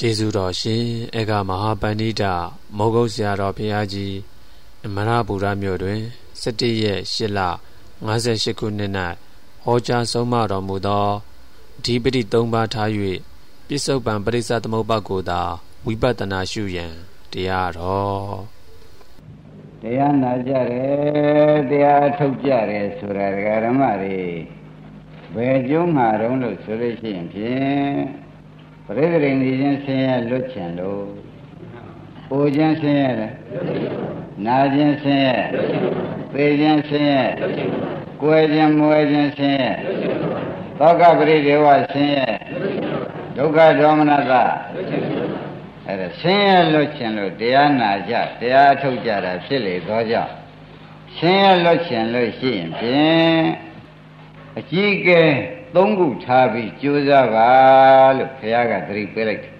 ကျေးဇူးတော်ရှင်အေကမဟာပန္နိတာမောဂုတ်ဆရာတော်ဘုရားကြီးအမရပူရမြို့တွင်17ရက်8လ58ခုနှစ်၌ဟောကြားဆုံးမတော်မူသောဒီပတိ3ပါးထား၍ပြစ္ဆုတ်ပံပရိစ္ဆသမုပ္ပါကိုသာဝိပဿနာရှုရန်တရားတော်တရားနာကြတယ်တရားထုတ်ကြတယ်ဆိုတာဓမ္မတွေဘယ်ကျုံးမှာတုံးလို့ဆိုလို့ရှိရင်ဖြင့် ပရိသေရိန်ခြင်းဆင်းရဲလွတ်ချင်လို့ပူခြင်းဆင်းရဲတယ်နာခြင်းဆင်းရဲသေခြင်းဆင်းရဲကိုယ်ခြင်းမွဲခြင်းဆင်းရဲသောကပရိဒေဝဆင်းရဲဒုက္ခဒေါမနတအဲ့ဒါဆင်းရဲလွတ်ချင်လို့တရားနာကြတရားထုတ်ကြတာဖြစ်လေသောကြောင့်ဆင်းရဲလွတ်ချင်လို့ရှိရင်ဖြင့်အကြီးကဲ သုံးခုထားပြီးကြိုးစားပါလို့ဘုရားကသတိပေးလိုက်တယ်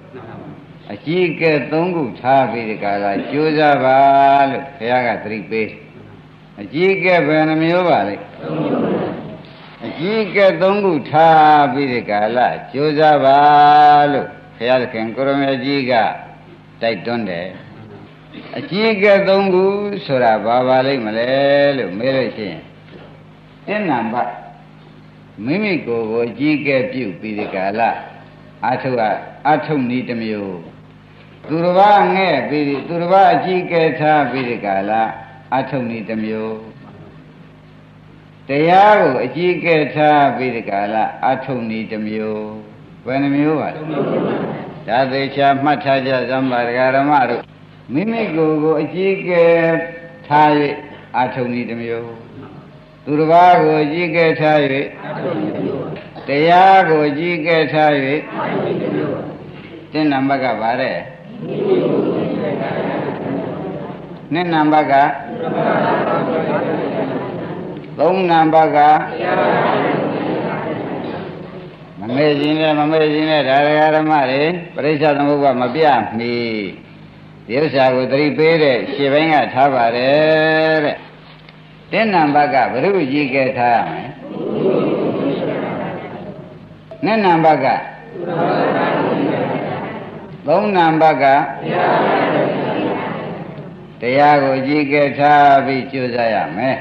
အကြီးကဲသုံးခုထားပြီးဒီကလာကြိုးစားပါလို့ဘုရားကသတိပေးအကြီးကဲဘယ်နှမျိုးပါလဲအကြီးကဲသုံးခုထားပြီးဒီကလာကြိုးစားပါလို့ဘုရားသခင်ကိုရမေကြီးကတိုက်တွန်းတယ်အကြီးကဲသုံးခုဆိုတာဘာပါလိမ့်မလဲလို့မေးလို့ရှိရင်အနံပါ မိမိကိုယ်ကိုကြီးကဲပြုပြီးဒီကာလအာထုအာထုနည်းတစ်မျိုးသူတစ်ပါးငဲ့ပြီးသူတစ်ပါးအကြီးကဲထားပြီးဒီကာလအာထုနည်းတစ်မျိုးတရားကိုအကြီးကဲထားပြီးဒီကာလအာထုနည်းတစ်မျိုးဘယ်နှမျိုးပါလဲဒါသေးချာမှတ်ထားကြသံပါဒဂရမတို့မိမိကိုယ်ကိုအကြီးကဲထား၍အာထုနည်းတစ်မျိုး သူတစ်ပါးကိုကြီးကဲထား၍တရားကိုကြီးကဲထား၍တဲ့နံပါတ်ကဗါတဲ့နှစ်နံပါတ်ကသုံးနံပါတ်ကမမေ့ခြင်းနဲ့မမေ့ခြင်းနဲ့ဒါရဓမ္မတွေပရိစ္ဆသမုပ္ပါမပြမီဒီဥစ္စာကိုသတိပေးတဲ့ရှင်းပိုင်းကထားပါတယ်တဲ့ တင်းနံပါတ်ကဘုရုကြီးကဲထားရမယ်နှစ်နံပါတ်ကသုံးနံပါတ်ကတရားကိုကြီးကဲထားပြီးကြိုးစားရမယ်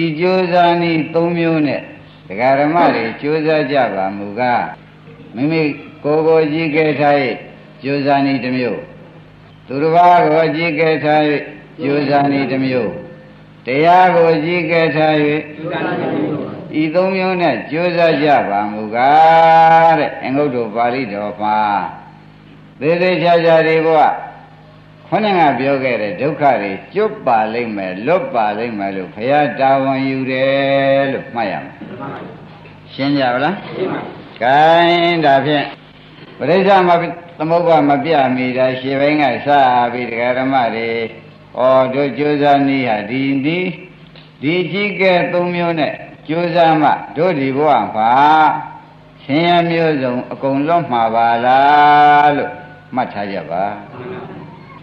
ဤကြိုးစားနည်း၃မျိုးနဲ့ဒကာဓမ္မတွေကြိုးစားကြပါမူကားမိမိကိုယ်ကိုကြီးကဲထား၍ကြိုးစားနည်းတစ်မျိုးသူတစ်ပါးကိုကြီးကဲထား၍ကြိုးစားနည်းတစ်မျိုး တရားကိုကြီးကဲထား၍ဤသုံးမျိုးနဲ့ကြိုးစားကြပါမူကားတဲ့အင်္ဂုတ္တပါဠိတော်မှာသေသေးချာချာတွေဘုရားခொနကပြောခဲ့တဲ့ဒုက္ခတွေကျွတ်ပါလိမ့်မယ်လွတ်ပါလိမ့်မယ်လို့ဘုရားတာဝန်ယူတယ်လို့မှတ်ရမယ်ရှင်းကြပါလားရှင်းပါ gain ဒါဖြင့်ပရိစ္ဆမသမုပ္ပါမပြမိတာရှင်းပိုင်းကစပြီးတရားဓမ္မတွေ ဩတို့ကြိုးစားနည်းဟာဒီဒီဒီကြီးကဲသုံးမျိုးနဲ့ကြိုးစားမှတို့ဒီဘဝမှာဆင်းရဲမျိုးစုံအကုန်လွတ်မှာပါလားလို့မှတ်ထားကြပါ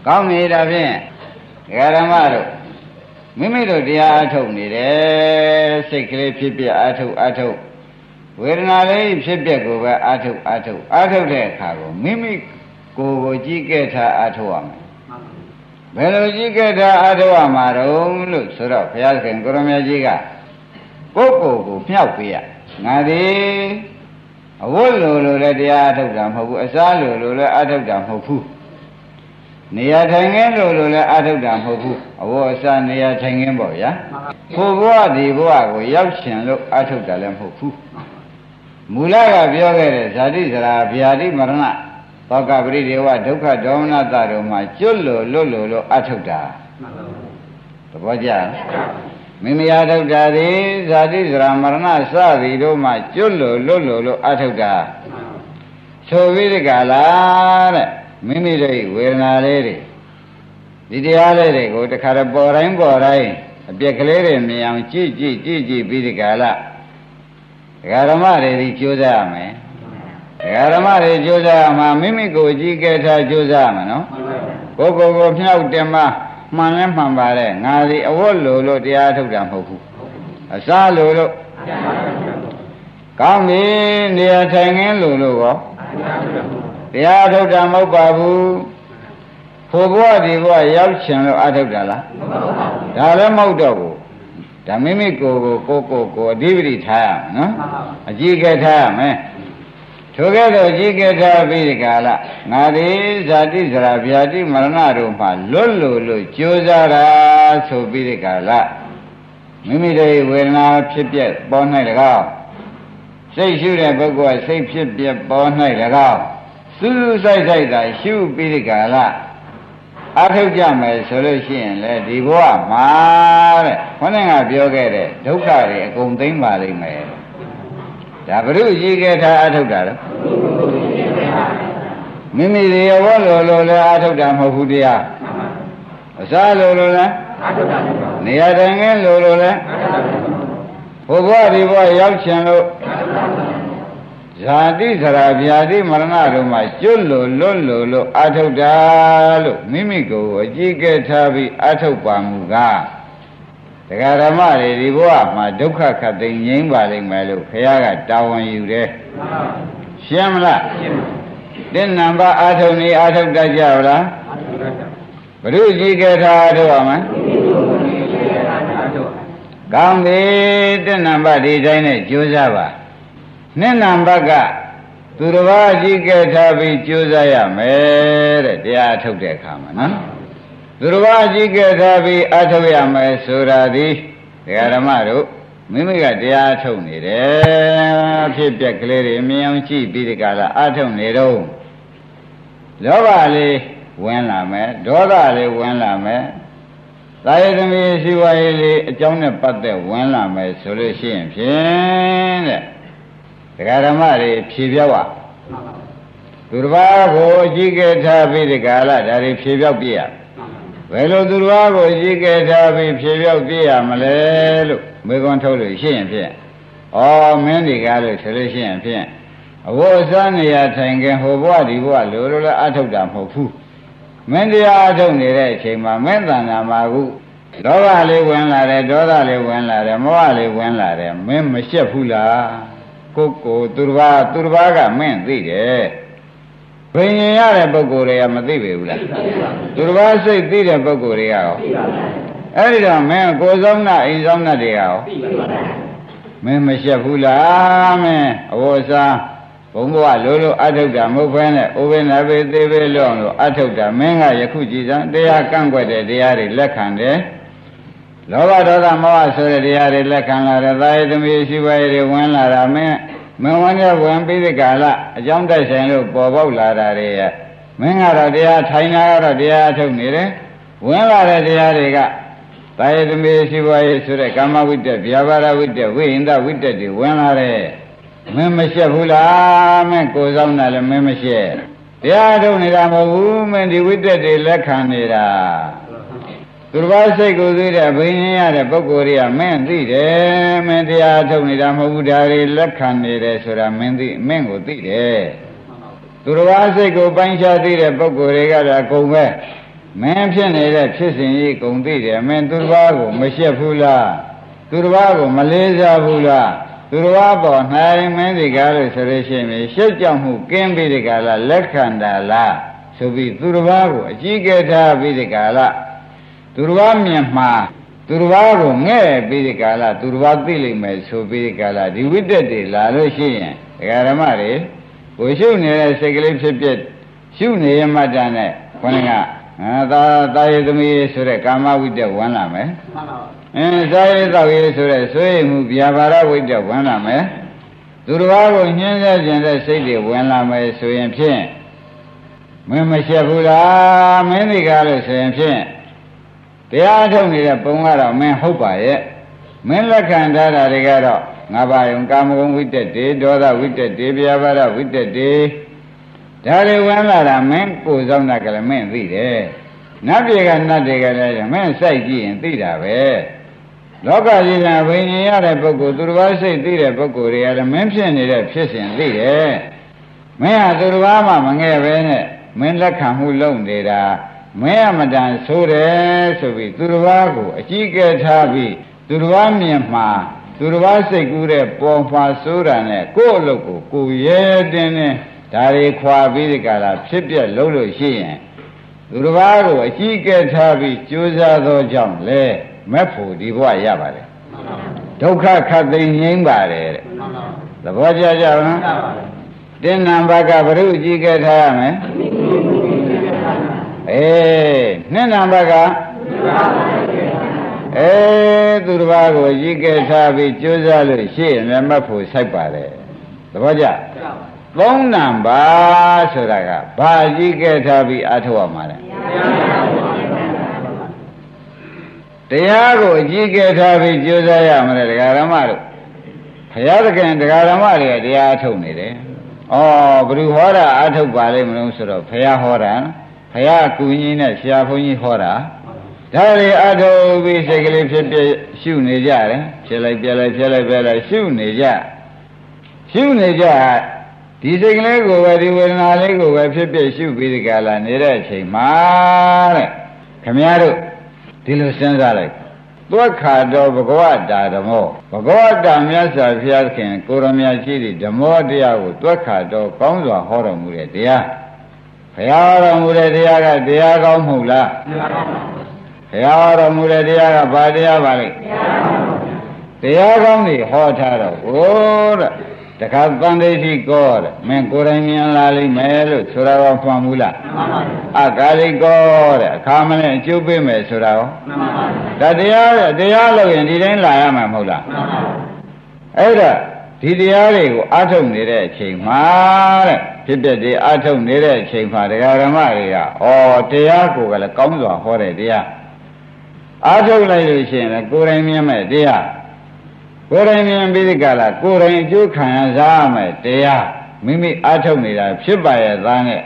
ကောင်းပြီဒါဖြင့်ဓမ္မတို့မိမိတို့တရားအထုတ်နေတယ်စိတ်ကလေးဖြစ်ပြအထုတ်အထုတ်ဝေဒနာလေးဖြစ်ပြကိုပဲအထုတ်အထုတ်အထုတ်တဲ့အခါကိုမိမိကိုယ်ကိုကြည့်ခဲ့တာအထုတ်ရမယ် ဘယ်လိုကြီးခဲ့တာအထောက်မှာတော့လို့ဆိုတော့ဘုရားခင်ကိုရမကြီးကကိုယ့်ကိုယ်ကိုမြောက်ပေးရငါဒီအဝတ်လိုလိုလည်းတရားအထုတ်တာမဟုတ်ဘူးအစားလိုလိုလည်းအထုတ်တာမဟုတ်ဘူးနေရာထိုင်ခင်းလိုလိုလည်းအထုတ်တာမဟုတ်ဘူးအဝတ်အစားနေရာထိုင်ခင်းပေါ့ဗျာကိုဘဝဒီဘဝကိုရောက်ရှင်လို့အထုတ်တာလည်းမဟုတ်ဘူးမူလကပြောခဲ့တဲ့ဇာတိဇရာဗျာတိမရဏ သောကပရိဒေဝဒုက္ခဒေါမနတတို့မှာကျွတ်လို့လွတ်လို့လို့အထုတ်တာသဘောကျမိမိအထုတ်တာဒီဇာတိဇရာမရဏစသည်တို့မှာကျွတ်လို့လွတ်လို့လို့အထုတ်တာဆိုပြီးဒီကလာတဲ့မိမိတို့ဝေဒနာလေးတွေဒီတရားလေးတွေကိုတခါတော့ပေါ်တိုင်းပေါ်တိုင်းအပြက်ကလေးတွေမြင်အောင်ကြည့်ကြည့်ကြည့်ကြည့်ပြီးဒီကလာဒကာဓမ္မတွေဒီကြိုးစားရမယ် ဓမ္မတွေကြိုးစားမှာမိမိကိုကြည်ကဲထားကြိုးစားမှာနော်ကိုကိုကိုမြောက်တင်မှာမှန်လဲမှန်ပါတယ်ငါဒီအဝတ်လိုလို့တရားထုတ်တာမဟုတ်ဘူးအစားလိုလို့ကောင်းပြီနေရာထိုင်ခင်းလိုလို့ရောတရားထုတ်တာမဟုတ်ပါဘူးဖို့ဘဝဒီဘဝရောက်ချင်လို့အထုတ်တာလားဒါလည်းမဟုတ်တော့ဘူးဒါမိမိကိုယ်ကိုကိုကိုကိုအဓိပတိထားရမယ်နော်အကြည့်ကထားရမယ် ထိုကဲ့သို့ကြည်ကထားပြီးဒီကာလငါဒီဇာတိဇရာဗျာတိမရဏတို့မှလွတ်လို့လို့ကြိုးစားတာဆိုပြီးဒီကာလမိမိတို့ဝေဒနာဖြစ်ပြပေါ်၌၎င်းစိတ်ရှုတဲ့ပုဂ္ဂိုလ်ကစိတ်ဖြစ်ပြပေါ်၌၎င်းစူးစူးဆိုင်ဆိုင်သာရှုပြီးဒီကာလအထုတ်ကြမယ်ဆိုလို့ရှိရင်လေဒီဘဝမှာတဲ့ခေါင်းကပြောခဲ့တဲ့ဒုက္ခတွေအကုန်သိမ့်ပါလိမ့်မယ် ဒါဘုရုရှိခဲ့တာအထုတ်တာတော့မိမိတွေရောလိုလိုလဲအထုတ်တာမဟုတ်ဘူးတရားအစားလိုလိုလဲအထုတ်တာနေရာတိုင်းကလိုလိုလဲဘုဘဝဒီဘဝရောက်ချင်လို့ဇာတိစရာဗျာတိမရဏတို့မှာကျွတ်လို့လွတ်လို့လို့အထုတ်တာလို့မိမိကိုယ်အကြည့်ကဲထားပြီးအထုတ်ပါမူကား တရားဓမ္မတွေဒီဘဝမှာဒုက္ခခတ်သိငြိမ်းပါလိမ့်မယ်လို့ခရကတာဝန်ယူတယ်ရှင်းမလားတဲ့နံပါတ်အာထုံနေအာထုတ်တတ်ကြလားဘုရုကြီးကထားအထုတ်ရမယ်ကောင်းပြီတဲ့နံပါတ်ဒီတိုင်းနဲ့ကြိုးစားပါနှစ်နံပါတ်ကသူတစ်ပါးကြီးကထားပြီးကြိုးစားရမယ်တဲ့တရားထုတ်တဲ့အခါမှာနော် သူတစ်ပါးကြီးကထားပြီးအထုတ်ရမယ်ဆိုတာဒီဒကာဓမ္မတို့မိမိကတရားထုတ်နေတယ်ဖြစ်ပြက်ကလေးတွေမြင်အောင်ကြည့်ပြီးဒီကလာအထုတ်နေတော့လောဘလေးဝင်လာမယ်ဒေါသလေးဝင်လာမယ်သာယသမီးရှိဝါရေးလေးအကြောင်းနဲ့ပတ်သက်ဝင်လာမယ်ဆိုလို့ရှိရင်ဖြင့်တဲ့ဒကာဓမ္မတွေဖြေပြောက်ပါသူတစ်ပါးကိုအကြည့်ကထားပြီးဒီကလာဒါတွေဖြေပြောက်ပြရ ဘယ်လိုသူတော်ကိုရှိခဲ့ထားပြီးဖြေပြောက်ပြရမလဲလို့မေခွန်းထုတ်လို့ရှိရင်ဖြင့်ဩမင်းဒီကားလို့ဆိုလို့ရှိရင်ဖြင့်အဝတ်အစားနေရာထိုင်ခင်ဟိုဘဝဒီဘဝလိုလိုလည်းအထုတ်တာမဟုတ်ဘူးမင်းတရားအထုတ်နေတဲ့အချိန်မှာမင်းတဏ္ဍာမှာခုလောဘလေးဝင်လာတယ်ဒေါသလေးဝင်လာတယ်မောဟလေးဝင်လာတယ်မင်းမရှက်ဘူးလားကိုကိုသူတစ်ပါးသူတစ်ပါးကမင်းသိတယ် ဘိညာရတဲ့ပုဂ္ဂိုလ်တွေကမသိပေဘူးလားသူတစ်ပါးစိတ်သိတဲ့ပုဂ္ဂိုလ်တွေကရောအဲ့ဒီတော့မင်းကိုယ်ဆောင်နာအိမ်ဆောင်နာတွေကရောမင်းမရှက်ဘူးလားမင်းအဝတ်စားဘုံဘဝလိုလိုအထုတ်တာမဟုတ်ဘဲနဲ့ဥပိနာပေသေးပေလို့လို့အထုတ်တာမင်းကယခုကြည်စံတရားကန့်ကွက်တဲ့တရားတွေလက်ခံတယ်လောဘဒေါသမောဟဆိုတဲ့တရားတွေလက်ခံလာတယ်သာယသမီးရှိပါရည်ဝင်လာတာမင်း မင်းဝင်ရဝင်ပြီးဒီကာလအကြောင်းတိုက်ဆိုင်လို့ပေါ်ပေါက်လာတာတွေရမင်းကတော့တရားထိုင်တာကတော့တရားထုတ်နေတယ်ဝင်လာတဲ့တရားတွေကသာယသမီးရှိပါရည်ဆိုတဲ့ကာမဝိတ္တဗျာပါဒဝိတ္တဝိဟိန္ဒဝိတ္တတွေဝင်လာတဲ့မင်းမရှက်ဘူးလားမင်းကိုယ်ဆောင်တာလည်းမင်းမရှက်တရားထုတ်နေတာမဟုတ်ဘူးမင်းဒီဝိတ္တတွေလက်ခံနေတာ သူတစ်ပါးစိတ်ကိုသိတဲ့ဘိညာရတဲ့ပုဂ္ဂိုလ်တွေကမင်းသိတယ်မင်းတရားထုတ်နေတာမဟုတ်ဘူးဒါတွေလက်ခံနေတယ်ဆိုတာမင်းသိမင်းကိုသိတယ်သူတစ်ပါးစိတ်ကိုပိုင်းခြားသိတဲ့ပုဂ္ဂိုလ်တွေကတော့အကုန်ပဲမင်းဖြစ်နေတဲ့ဖြစ်စဉ်ကြီးအကုန်သိတယ်မင်းသူတစ်ပါးကိုမရှက်ဘူးလားသူတစ်ပါးကိုမလေးစားဘူးလားသူတော်ဘာပေါ်နိုင်မင်းဒီကားလို့ဆိုလို့ရှိရင်ရှက်ကြောက်မှုကင်းပြီးဒီကာလလက်ခံတာလားဆိုပြီးသူတော်ဘာကိုအကြီးကဲထားပြီးဒီကာလ သူတော်ဘာမြင်မှာသူတော်ဘာကိုငဲ့ပြီးဒီကာလသူတော်ဘာသိလိမ့်မယ်ဆိုပြီးဒီကာလဒီဝိတ္တတွေလာလို့ရှိရင်ဒကာဓမ္မတွေကိုရှုနေတဲ့စိတ်ကလေးဖြစ်ဖြစ်ရှုနေရမှတ်တာနဲ့ခေါင်းကအာသာသာယသမီးဆိုတဲ့ကာမဝိတ္တဝင်လာမယ်မှန်ပါပါအင်းစားရသောက်ရေးဆိုတဲ့ဆွေးမှုဗျာပါရဝိတ္တဝင်လာမယ်သူတစ်ပါးကိုညှင်းဆဲခြင်းတဲ့စိတ်တွေဝင်လာမယ်ဆိုရင်ဖြင့်မင်းမရှက်ဘူးလားမင်းဒီကားလို့ဆိုရင်ဖြင့် တရားထုတ်နေတဲ့ပုံကတော့မင်းဟုတ်ပါရဲ့မင်းလက်ခံထားတာတွေကတော့ငါပါယုံကာမဂုဏ်ဝိတ္တတေဒေါသဝိတ္တတေဗျာပါဒဝိတ္တတေဒါတွေဝင်လာတာမင်းကိုယ်ဆောင်တာကလည်းမင်းသိတယ်နတ်ပြေကနတ်တွေကလည်းမင်းစိုက်ကြည့်ရင်သိတာပဲလောကကြီးကဝိညာဉ်ရတဲ့ပုဂ္ဂိုလ်သူတစ်ပါးစိတ်သိတဲ့ပုဂ္ဂိုလ်တွေကလည်းမင်းဖြစ်နေတဲ့ဖြစ်စဉ်သိတယ်မင်းဟာသူတစ်ပါးမှမငဲ့ပဲနဲ့မင်းလက်ခံမှုလုပ်နေတာ မင်းအမတန်ဆိုးတယ်ဆိုပြီးသူတစ်ပါးကိုအကြီးကဲထားပြီးသူတစ်ပါးမြင်မှာသူတစ်ပါးစိတ်ကူးတဲ့ပေါ်မှာဆိုးတာနဲ့ကိုယ့်အလုပ်ကိုကိုရဲတင်းတင်းဒါတွေခွာပြီးဒီကလာဖြစ်ပြက်လုံးလို့ရှိရင်သူတစ်ပါးကိုအကြီးကဲထားပြီးကြိုးစားသောကြောင့်လေမက်ဖို့ဒီဘဝရပါတယ်ဒုက္ခခတ်သိမ်းငြိမ်းပါတယ်တဲ့သဘောကျကြလားတင်းနံဘကဘ ᱹ အကြီးကဲထားရမယ် အေးနှစ်နံဘကအဲသူတစ်ပါးကိုအကြီးကဲထားပြီးကြိုးစားလို့ရှိရင်မက်ဖို့စိုက်ပါတယ်သဘောကျသုံးနံပါဆိုတာကဘာကြီးကဲထားပြီးအထောက်ရမှာလဲတရားကိုအကြီးကဲထားပြီးကြိုးစားရမလဲတရားဓမ္မတို့ဘုရားသခင်တရားဓမ္မတွေကတရားအထုတ်နေတယ်။ဩဘ누구ဟောတာအထုတ်ပါလိမ့်မလို့ဆိုတော့ဘုရားဟောတာဘု ရားကူကြီးနဲ့ဆရာဘုန်းကြီးဟောတာဒါတွေအထုတ်ပြီးစိတ်ကလေးဖြစ်ဖြစ်ရှုနေကြတယ်ဖြစ်လိုက်ပြလိုက်ဖြစ်လိုက်ပြလိုက်ရှုနေကြရှုနေကြဒီစိတ်ကလေးကိုပဲဒီဝေဒနာလေးကိုပဲဖြစ်ဖြစ်ရှုပြီးဒီကလာနေတဲ့အချိန်မှာတဲ့ခမည်းတော်ဒီလိုစဉ်းစားလိုက်သွက်ခါတော်ဘဂဝတာဓမ္မောဘဂဝတာမြတ်စွာဘုရားခင်ကိုရမရှိသည့်ဓမ္မောတရားကိုသွက်ခါတော်ကောင်းစွာဟောတော်မူတဲ့တရား ဘုရားတော်မူတဲ့တရားကတရားကောင်းမဟုတ်လားဘုရားတော်မူတဲ့တရားကဘာတရားပါလဲတရားကောင်းတွေဟောထားတော့ဟိုတဲ့တခါတန်တိတိကောတဲ့မင်းကိုယ်တိုင်မြင်လာလိမ့်မယ်လို့ဆိုတာတော့မှန်ဘူးလားမှန်ပါဘူးအကာလိကောတဲ့အခါမနဲ့အကျိုးပေးမယ်ဆိုတာရောမှန်ပါဘူးဒါတရားတရားလို့ရင်ဒီတိုင်းလာရမှာမဟုတ်လားမှန်ပါဘူးအဲ့ဒါဒီတရားတွေကိုအထုတ်နေတဲ့အချိန်မှာတဲ့ ဖြစ်တဲ့ဒီအထုတ်နေတဲ့အချိန်မှာတရားဓမ္မတွေကဩတရားကိုကလည်းကောင်းစွာဟောတဲ့တရားအထုတ်လိုက်လို့ရှိရင်လည်းကိုယ်တိုင်မြင်မဲ့တရားကိုယ်တိုင်မြင်ပြီးဒီကလာကိုယ်တိုင်အကျိုးခံရစားမယ်တရားမိမိအထုတ်နေတာဖြစ်ပါရဲ့သားနဲ့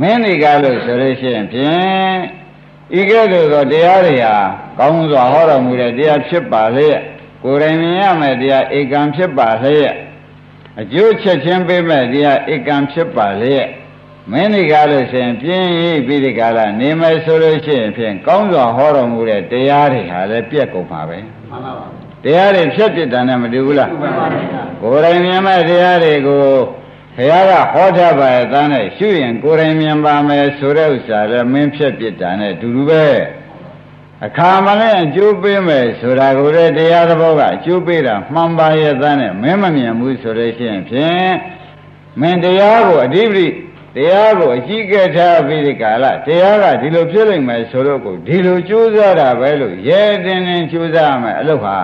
မင်းတွေကလို့ဆိုလို့ရှိရင်ဖြင့်ဤကဲ့သို့သောတရားတွေဟာကောင်းစွာဟောတော်မူတဲ့တရားဖြစ်ပါလေကိုယ်တိုင်မြင်ရမယ်တရားဧကံဖြစ်ပါလေ အကျိုးချက်ချင်းပေးမဲ့တရားဧကံဖြစ်ပါလေမင်းတွေကလို့ရှိရင်ပြင်းရေးပြီးဒီကလာနေမယ်ဆိုလို့ရှိရင်ဖြင့်ကောင်းစွာဟောတော်မူတဲ့တရားတွေဟာလည်းပြက်ကုန်ပါပဲမှန်ပါပါတရားတွေဖြတ်ပြစ်တာနဲ့မတူဘူးလားကိုယ်တိုင်မြင်မဲ့တရားတွေကိုဘုရားကဟောထားပါရဲ့သားနဲ့ရှုရင်ကိုယ်တိုင်မြင်ပါမယ်ဆိုတဲ့ဥစ္စာလည်းမင်းဖြတ်ပြစ်တာနဲ့တူတူပဲ အခါမှလည်းအကျိုးပေးမယ်ဆိုတာကိုလည်းတရားသဘောကအကျိုးပေးတာမှန်ပါရဲ့သားနဲ့မင်းမမြင်ဘူးဆိုလို့ရှိရင်ဖြင့်မင်းတရားကိုအဓိပတိတရားကိုအကြီးကဲထားပြီးဒီကာလတရားကဒီလိုဖြစ်လိမ့်မယ်ဆိုတော့ကိုဒီလိုကြိုးစားတာပဲလို့ရဲတင်းတင်းကြိုးစားရမယ်အလုပ်ဟာ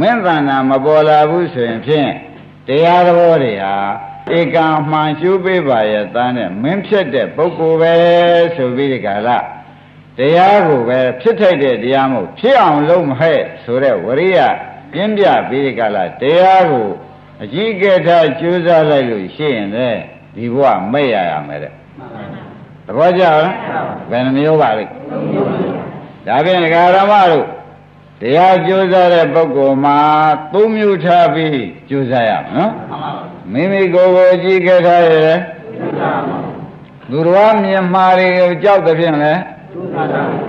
မင်းသဏ္ဍာန်မပေါ်လာဘူးဆိုရင်ဖြင့်တရားသဘောတွေဟာဧကံမှန်ရှုပေးပါရဲ့သားနဲ့မင်းဖြစ်တဲ့ပုဂ္ဂိုလ်ပဲဆိုပြီးဒီကလာ တရားကိုပဲဖြစ်ထိုက်တဲ့တရားမဟုတ်ဖြစ်အောင်လုပ်မဟဲ့ဆိုတဲ့ဝရိယပြင်းပြပြီးဒီကလာတရားကိုအကြီးကဲထားကြိုးစားလိုက်လို့ရှိရင်လေဒီဘဝမဲ့ရရမယ်တဲ့သဘောကျလားဘယ်နှမျိုးပါလဲဒါဖြင့်ဓမ္မတို့တရားကြိုးစားတဲ့ပုဂ္ဂိုလ်မှာသုံးမျိုးထားပြီးကြိုးစားရမယ်နော်မိမိကိုယ်ကိုကြည့်ခဲ့ထားရယ်သူတော်မြင်မှာတွေကိုကြောက်တဲ့ဖြင့်လဲ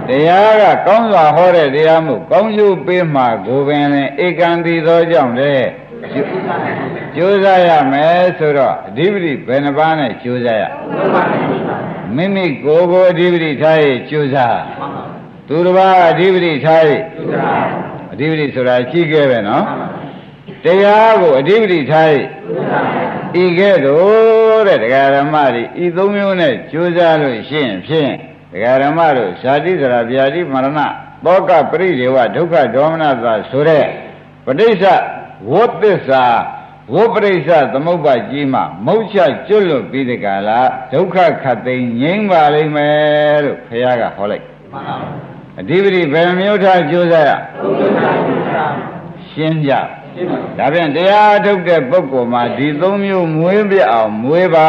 တရားကကောင်းစွာဟောတဲ့တရားမှုကောင်းကျိုးပေးမှာကိုပင်လည်းဧကံတည်သောကြောင့်လေကြိုးစားရမယ်ဆိုတော့အဓိပတိဘယ်နှပါးနဲ့ကြိုးစားရမိမိကိုယ်ကိုအဓိပတိထားရကြိုးစားသူတစ်ပါးအဓိပတိထားရအဓိပတိဆိုတာရှိခဲ့ပဲနော်တရားကိုအဓိပတိထားဤကဲ့သို့တဲ့တရားဓမ္မတွေဤသုံးမျိုးနဲ့ကြိုးစားလို့ရှိရင်ဖြင့်တရား ဓမ္မတို့ဇာတိစရာဗျာတိမရဏသောကပရိဒေဝဒုက္ခဒေါမနသာဆိုတဲ့ပဋိစ္စဝဋ္သစ္စာဝိပရိစ္ဆသမုပ္ပါကြီးမှမုတ်ချကျွတ်လွတ်ပြီးဒီကလာဒုက္ခခတ်သိမ်းငြိမ်းပါလိမ့်မယ်လို့ဘုရားကဟောလိုက်မှန်ပါဘူးအဓိပတိဘယ်မျိုးထားကြိုးစားရရှင်းကြဒါပြန်တရားထုတ်တဲ့ပုဂ္ဂိုလ်မှာဒီသုံးမျိုးမွေးပြအောင်မွေးပါ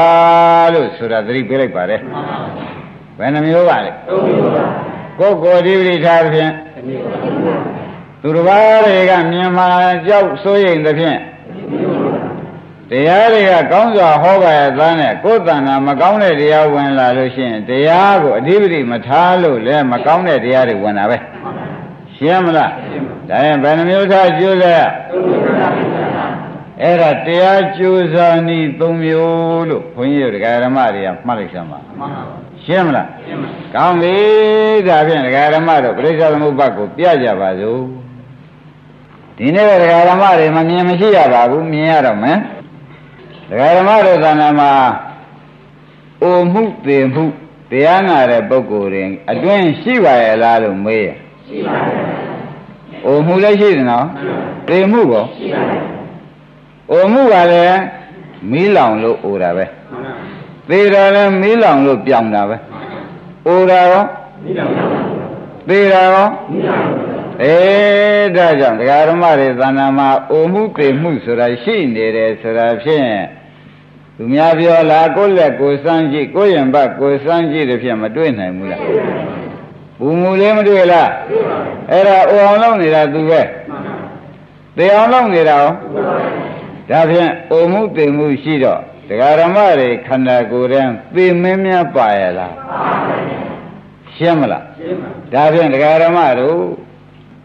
လို့ဆိုတာသတိပေးလိုက်ပါတယ် ဘယ်နှမျိုးပါလဲသုံးမျိုးပါကိုယ်ကိုယ်ဒီပတိထားတဲ့ဖြင့်သူတစ်ပါးတွေကမြင်မှကြောက်စိုးရိမ်တဲ့ဖြင့်တရားတွေကကောင်းစွာဟောပါရဲ့သားနဲ့ကိုယ်တဏ္ဍာမကောင်းတဲ့တရားဝင်လာလို့ရှိရင်တရားကိုအဓိပတိမထားလို့လည်းမကောင်းတဲ့တရားတွေဝင်လာပဲရှင်းမလားဒါရင်ဘယ်နှမျိုးထားကျိုးစားရအဲ့ဒါတရားကြိုးစားနည်း၃မျိုးလို့ဘုန်းကြီးတို့ဒကာဓမ္မတွေကမှတ်လိုက်စမ်းပါမှန်ပါ ရှင်းမလားရှင်းပါကောင်းပြီဒါဖြင့်ဒကာဓမ္မတို့ပြိဿသမုပ္ပါကိုပြကြပါစို့ဒီနေ့ဒကာဓမ္မတွေမမြင်မရှိရပါဘူးမြင်ရတော့မယ်ဒကာဓမ္မတို့သာနာမှာအိုမှုပေမှုတရားနာတဲ့ပုဂ္ဂိုလ်တွေအတွင်းရှိပါရဲ့လားလို့မေးရရှိပါဘူး။အိုမှုလည်းရှိတယ်နော်။ပေမှုကောရှိပါဘူး။အိုမှုကလည်းမီးလောင်လို့အိုတာပဲ။ သေတာလည်းမီးလောင်လို့ပြောင်တာပဲ။အိုတာရောမီးလောင်ပါဘူး။သေတာရောမီးလောင်ပါဘူး။အေးဒါကြောင့်ဒကာဓမ္မတွေသဏ္ဍာန်မှာအိုမှုပေမှုဆိုတာရှိနေတယ်ဆိုတာဖြင့်သူများပြောလားကိုယ့်လက်ကိုစမ်းကြည့်ကိုယ့်ရင်ဘတ်ကိုစမ်းကြည့်တဲ့ဖြင့်မတွေ့နိုင်ဘူးလားဘူးမူလေးမတွေ့လားအဲ့ဒါအိုအောင်လုပ်နေတာသူပဲတေအောင်လုပ်နေတာရောဒါဖြင့်အိုမှုတေမှုရှိတော့ ဒကာရမတွေခန္ဓာကိုယ်တည်းသေမင်းများပါရလားရှင်းမလားဒါဖြင့်ဒကာရမတို့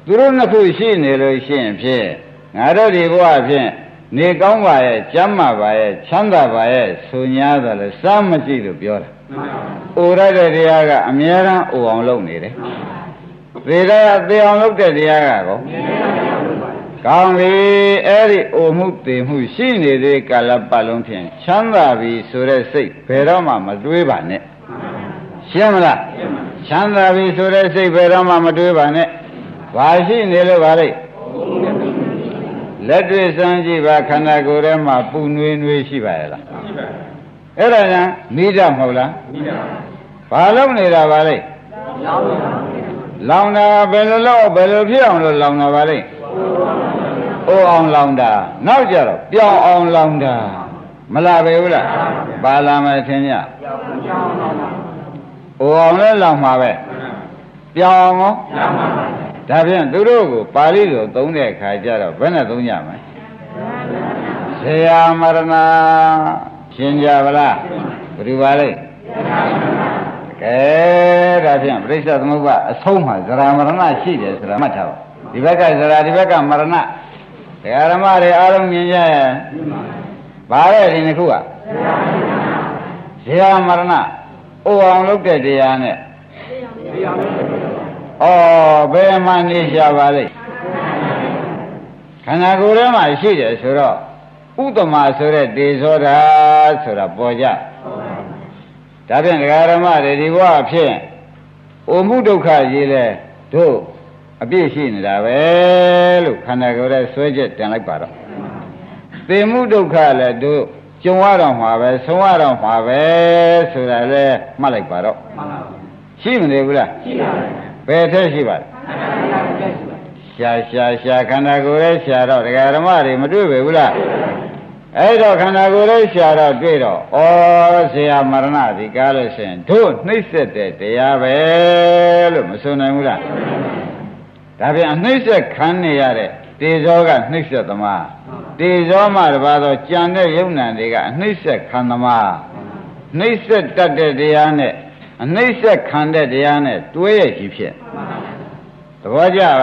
သူတို့နှစ်ခုရှိနေလို့ရှိရင်ဖြင့်ငါတို့ဒီဘဝဖြင့်နေကောင်းပါရဲ့ကျမ်းမာပါရဲ့ချမ်းသာပါရဲ့ဆိုညာတယ်လေစားမကြည့်လို့ပြောတာ။အိုရတဲ့တရားကအမြဲတမ်းအိုအောင်လုပ်နေတယ်။သေတဲ့သေအောင်လုပ်တဲ့တရားကကော ကောင်းပြီအဲ့ဒီအိုမှုသေမှုရှိနေတဲ့ကာလပတ်လုံးဖြင့်ချမ်းသာပြီဆိုတဲ့စိတ်ဘယ်တော့မှမတွေးပါနဲ့။ရှင်းမလား။ချမ်းသာပြီဆိုတဲ့စိတ်ဘယ်တော့မှမတွေးပါနဲ့။ဘာရှိနေလို့ပါလိမ့်လက်တွေ့စမ်းကြည့်ပါခန္ဓာကိုယ်ထဲမှာပူနွေးနွေးရှိပါရဲ့လားရှိပါဘူးအဲ့ဒါညာမိဒမဟုတ်လားမိဒပါဘာလို့နေတာပါလဲလောင်တာဘယ်လိုလုပ်ဘယ်လိုဖြစ်အောင်လို့လောင်တာပါလဲ အိုးအောင်လောင်တာနောက်ကြတော့ပြောင်းအောင်လောင်တာမလာပဲဘူးလားပါလာမယ်ထင်ကြအိုးအောင်လည်းလောင်မှာပဲပြောင်းအောင်ရောလောင်ပါပါဒါဖြင့်သူတို့ကိုပါဠိလိုသုံးတဲ့အခါကျတော့ဘယ်နဲ့သုံးကြမလဲဆရာမရဏရှင်းကြပါလားဘယ်သူပါလဲကဲဒါဖြင့်ပြိဿသမုပ္ပါအဆုံးမှာဇရာမရဏရှိတယ်ဆိုတာမှတ်ထားပါ ဒီဘက်ကဇရာဒီဘက်ကမရဏတရားဓမ္မတွေအားလုံးမြင်ကြရဲ့ဘာလဲဒီနှစ်ခုကဇရာမရဏအိုအောင်လုပ်တဲ့တရားနဲ့ဩဘယ်မှနေရှာပါလိမ့်ခန္ဓာကိုယ်ထဲမှာရှိတယ်ဆိုတော့ဥဒမာဆိုတဲ့ဒေဇောတာဆိုတာပေါ်ကြဒါဖြင့်ဒကာရမတွေဒီဘဝဖြစ်အိုမှုဒုက္ခကြီးလဲတို့ အပြည့်ရှိနေတာပဲလို့ခန္ဓာကိုယ်ရဲ့ဆွဲချက်တင်လိုက်ပါတော့သေမှုဒုက္ခလည်းတို့ကြုံရတော့မှာပဲဆုံးရတော့မှာပဲဆိုတာလဲမှတ်လိုက်ပါတော့ရှိမနေဘူးလားရှိပါဘူးဘယ်ထက်ရှိပါလဲရှာရှာရှာခန္ဓာကိုယ်ရဲ့ရှာတော့ဒကာဓမ္မတွေမတွေ့ပဲဘူးလားအဲ့တော့ခန္ဓာကိုယ်ရဲ့ရှာတော့တွေ့တော့ဩဆရာမရဏဒီကားလို့ရှိရင်တို့နှိမ့်ဆက်တဲ့တရားပဲလို့မဆိုနိုင်ဘူးလား ဒါပြန်အနှိမ့်ဆက်ခံနေရတဲ့တေဇောကနှိမ့်ဆက်သမားတေဇောမှတပါတော့ကြံတဲ့ယုံနံတွေကအနှိမ့်ဆက်ခံသမားနှိမ့်ဆက်တတ်တဲ့တရားနဲ့အနှိမ့်ဆက်ခံတဲ့တရားနဲ့တွဲရရှိဖြစ်သဘောကျလား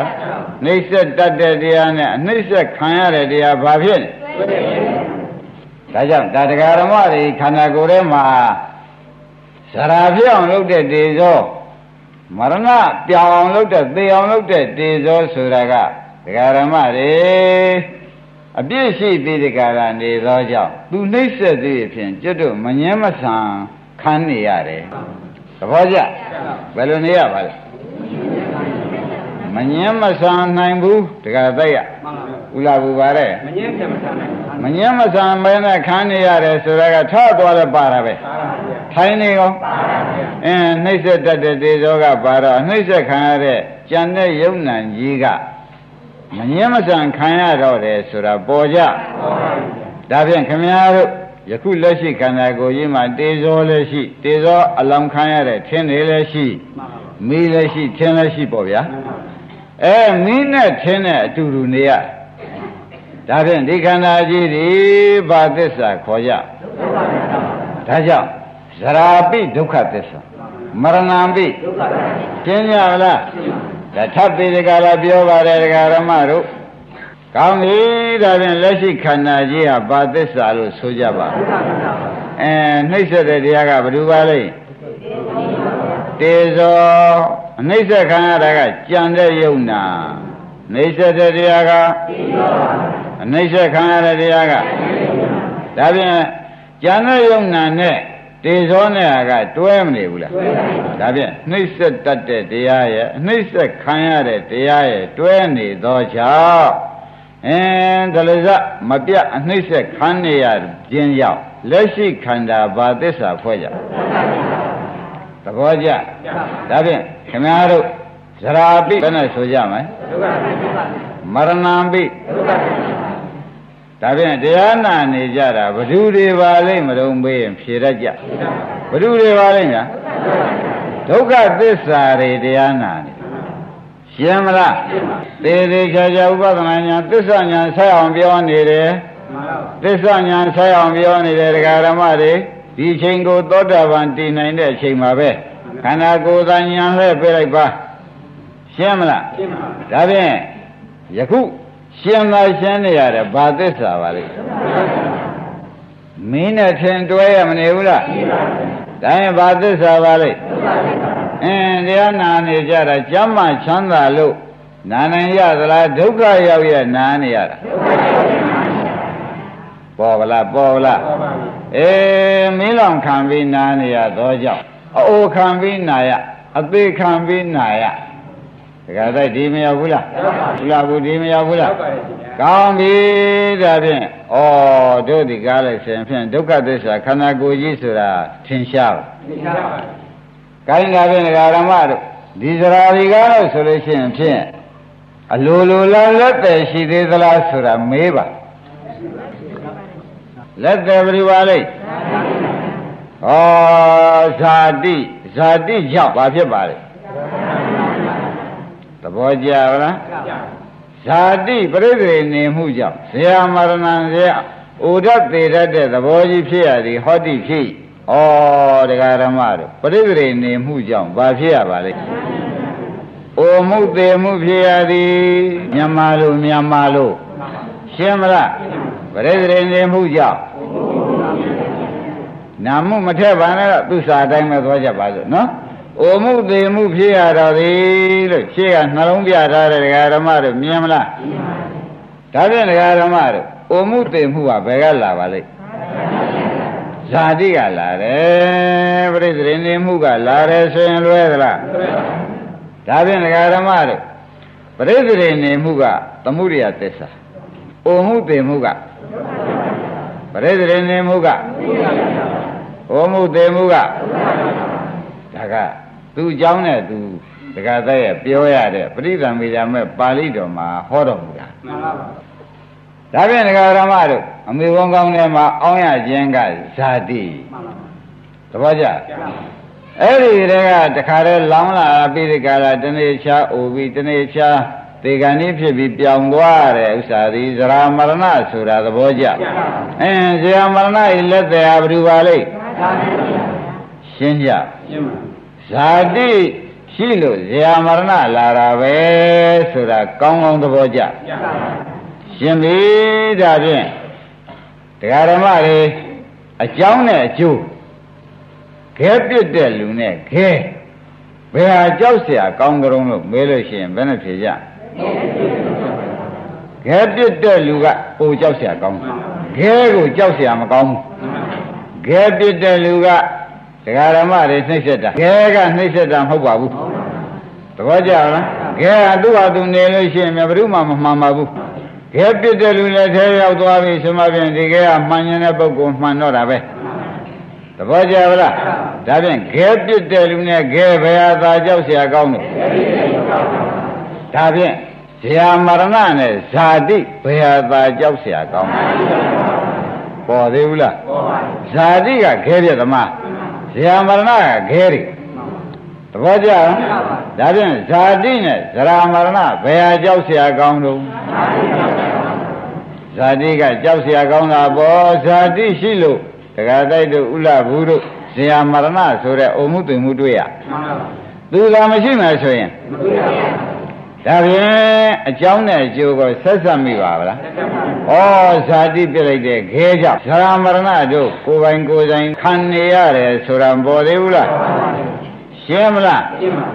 နှိမ့်ဆက်တတ်တဲ့တရားနဲ့အနှိမ့်ဆက်ခံရတဲ့တရားဘာဖြစ်လဲဒါကြောင့်တာတရားဓမ္မတွေခန္ဓာကိုယ်ထဲမှာဇရာဖြစ်အောင်လုပ်တဲ့တေဇော မရဏပြောင်းအောင်လုပ်တဲ့သေအောင်လုပ်တဲ့တေဇောဆိုတာကတရားဓမ္မတွေအပြည့်ရှိပြီးဒီကာရနေသောကြောင့်သူနှိမ့်ဆက်သေးဖြင့်ကျွတ်တို့မငင်းမဆန်ခံနေရတယ်သဘောကျဘယ်လိုနေရပါလဲမငင်းမဆန်နိုင်ဘူးတခါသိရ ဥလာဘူးပါတဲ့မငင်းမဆန်နိုင်မငင်းမဆန်မဲနဲ့ခံနေရတယ်ဆိုတာကထောက်သွားလဲပါတာပဲထိုင်းနေကောအင်းနှိမ့်ဆက်တတ်တဲ့တေဇောကပါတော့နှိမ့်ဆက်ခံရတဲ့ကြံတဲ့ယုံနံကြီးကမငင်းမဆန်ခံရတော့တယ်ဆိုတာပေါ်ကြဒါဖြင့်ခမည်းတော်ယခုလက်ရှိခန္ဓာကိုယ်ကြီးမှာတေဇောလည်းရှိတေဇောအလောင်ခံရတဲ့ထင်းတွေလည်းရှိမီးလည်းရှိထင်းလည်းရှိပေါ့ဗျာအဲမီးနဲ့ထင်းနဲ့အတူတူနေရ ဒါဖြင့်ဒီခန္ဓာကြီးဒီဘာသစ္စာခေါ်ကြဒါကြောင့်ဇရာပိဒုက္ခသစ္စာမရဏံပိကျင်းကြလားဒါထပ်ပြီးဒီကလာပြောပါတယ်ဒကာရမတို့ကောင်းပြီဒါဖြင့်လက်ရှိခန္ဓာကြီးဟာဘာသစ္စာလို့ဆိုကြပါအဲနှိမ့်ဆက်တဲ့တရားကဘယ်သူပါလဲတေဇောအနှိမ့်ဆက်ခံရတာကကြံတဲ့ယုံနာ နှိမ့်ဆက်တဲ့တရားကအနှိမ့်ဆက်ခံရတဲ့တရားကဒါဖြင့်ကြံတဲ့ယုံနာနဲ့တေဇောနဲ့ကတွဲမနေဘူးလားဒါဖြင့်နှိမ့်ဆက်တတ်တဲ့တရားရဲ့အနှိမ့်ဆက်ခံရတဲ့တရားရဲ့တွဲနေသောကြောင့်အင်းဒလဇမပြအနှိမ့်ဆက်ခံနေရခြင်းကြောင့်လက်ရှိခန္ဓာဘာသစ္စာဖွဲ့ကြသဘောကျဒါဖြင့်ခင်ဗျားတို့ ဇရာပိဘယ်နဲ့ဆိုကြမလဲမရဏံပိဒါဖြင့်တရားနာနေကြတာဘ ᱹ တွေပါလိမ့်မတုံမေးရင်ဖြေရကြဘ ᱹ တွေပါလိမ့်ညာဒုက္ခသစ္စာတွေတရားနာနေရှင်းမလားသေသေးချာချာဥပဒနာညာသစ္စာညာဆက်အောင်ပြောနေတယ်သစ္စာညာဆက်အောင်ပြောနေတယ်ဒကာရမတွေဒီချိန်ကိုသောတာပန်တည်နိုင်တဲ့အချိန်မှာပဲခန္ဓာကိုယ်သာညာလှည့်ပြလိုက်ပါ ရှင်းမလားရှင်းပါဒါဖြင့်ယခုရှင်းသာရှင်းနေရတယ်ဘာသစ္စာပါလဲမင်းနဲ့ထင်တွဲရမနေဘူးလားဒါရင်ဘာသစ္စာပါလဲအင်းတရားနာနေကြတာကျမ်းမှချမ်းသာလို့နာနိုင်ရသလားဒုက္ခရောက်ရနာနေရတာပေါ်ဗလားပေါ်ဗလားအေးမင်းလောင်ခံပြီးနာနေရသောကြောင့်အိုခံပြီးနာရအသေးခံပြီးနာရ ဒကာတိုက်ဒီမရောက်ဘူးလားဘူးလားဘူးဒီမရောက်ဘူးလားကောင်းပြီဒါဖြင့်ဩတို့ဒီကားလိုက်ရှင်ဖြင့်ဒုက္ခသစ္စာခန္ဓာကိုယ်ကြီးဆိုတာထင်ရှားပါထင်ရှားပါကိုင်းလာဖြင့်ဒကာရမတို့ဒီစရာဒီကားလို့ဆိုလို့ရှိရင်ဖြင့်အလိုလိုလားလက်တယ်ရှိသေးသလားဆိုတာမေးပါလက်တယ်ဘယ်လိုပါလိမ့်ဩဇာတိဇာတိကြောင့်ဘာဖြစ်ပါလဲသ ဘောကျလားဇာတိပြိသေနေမှုကြောင့်ဇေယမရဏံဇေယဩဒတ်သေးတတ်တဲ့သဘောကြီးဖြစ်ရသည်ဟောတိဖြစ်ဩတရားဓမ္မတို့ပြိသေနေမှုကြောင့်ဘာဖြစ်ရပါလဲအိုမှုသေးမှုဖြစ်ရသည်မြန်မာလိုမြန်မာလိုရှင်းမလားပြိသေနေမှုကြောင့်နာမှုမထက်ပါနဲ့တော့သူစာအတိုင်းပဲသွားကြပါစို့နော်။ အိုမှုသေးမှုဖြစ်ရတော်သည်လို့ရှေ့ကနှလုံးပြထားတဲ့ဒကာဓမ္မတို့မြင်မလား။ဒါဖြင့်ဒကာဓမ္မတို့အိုမှုသေးမှုကဘယ်ကလာပါလိမ့်။ဇာတိကလာတယ်ပြိဿရင်နေမှုကလာတယ်ဆိုရင်လွဲသလား။ဒါဖြင့်ဒကာဓမ္မတို့ပြိဿရင်နေမှုကသမှုရိယသစ္စာ။အိုမှုသေးမှုကပရိသေနေမှုကဟောမှုသေးမှုကဒါက သူ့အကြောင်းနဲ့သူတက္ကသရဲ့ပြောရတဲ့ပရိသံမေဇာမဲ့ပါဠိတော်မှာဟောတော်မူတာမှန်ပါပါဒါဖြင့်ဒကာရမတို့အမေဝန်ကောင်းထဲမှာအောင်းရခြင်းကဇာတိသဘောကျအဲ့ဒီတည်းကတခါတည်းလောင်းလာပြီးဒီကလာတနေ့ချာအိုပြီးတနေ့ချာသေကံนี้ဖြစ်ပြီးပြောင်းသွားတဲ့ဥစ္စာသည်ဇရာမရဏဆိုတာသဘောကျအင်းဇရာမရဏဤလက်သေးဟာဘယ်သူပါလိမ့်ရှင်းကြ ဇာတိရှိလို့ဇရာမရဏလာတာပဲဆိုတာကောင်းကောင်းသဘောကျရှင်းပြီဒါဖြင့်တရားဓမ္မတွေအကြောင်းနဲ့အကျိုးခဲပြစ်တဲ့လူနဲ့ခဲဘယ်ဟာကြောက်เสียကောင်းကြုံလို့မေးလို့ရှိရင်ဘယ်နဲ့ဖြေကြခဲပြစ်တဲ့လူကပိုကြောက်เสียကောင်းခဲကိုကြောက်เสียမကောင်းဘူးခဲပြစ်တဲ့လူက ဒကာရမတွေနှိမ့်ဆက်တာခဲကနှိမ့်ဆက်တာမဟုတ်ပါဘူးသဘောကျလားခဲကသူ့ဟာသူနေလို့ရှိရင်ဘယ်သူမှမမှန်ပါဘူးခဲပြစ်တဲ့လူလည်းထဲရောက်သွားပြီဆိုမှဖြင့်ဒီခဲကမှန်ရင်တဲ့ပုဂ္ဂိုလ်မှန်တော့တာပဲသဘောကျပါလားဒါဖြင့်ခဲပြစ်တဲ့လူနဲ့ခဲဘယ်ဟာသာကြောက်เสียကောင်းလို့ဒါဖြင့်ဇာမရဏနဲ့ဇာတိဘယ်ဟာသာကြောက်เสียကောင်းပေါ်သေးဘူးလားပေါ်ပါဇာတိကခဲပြသမား ဇာမရဏကခဲတွေသဘောကျလားဒါဖြင့်ဇာတိနဲ့ဇရာမရဏဘယ်ဟာကြောက်เสียကောင်းတော့ဇာတိကကြောက်เสียကောင်းတာပေါ့ဇာတိရှိလို့တက္ကတိုက်တို့ဥလဘူးတို့ဇရာမရဏဆိုတဲ့အုံမှုတွင်မှုတွေ့ရသူသာမရှိမှဆိုရင်မတွေ့ပါဘူး ဒါဖြင့်အကြောင်းနဲ့အကျိုးကိုဆက်ဆက်မိပါဗလားဩဇာတိပြလိုက်တဲ့ခဲကြောင့်ဇရာမရဏတို့ကိုယ်ပိုင်ကိုယ်တိုင်ခံနေရတယ်ဆိုတာပေါ်သေးဘူးလားရှင်းမလား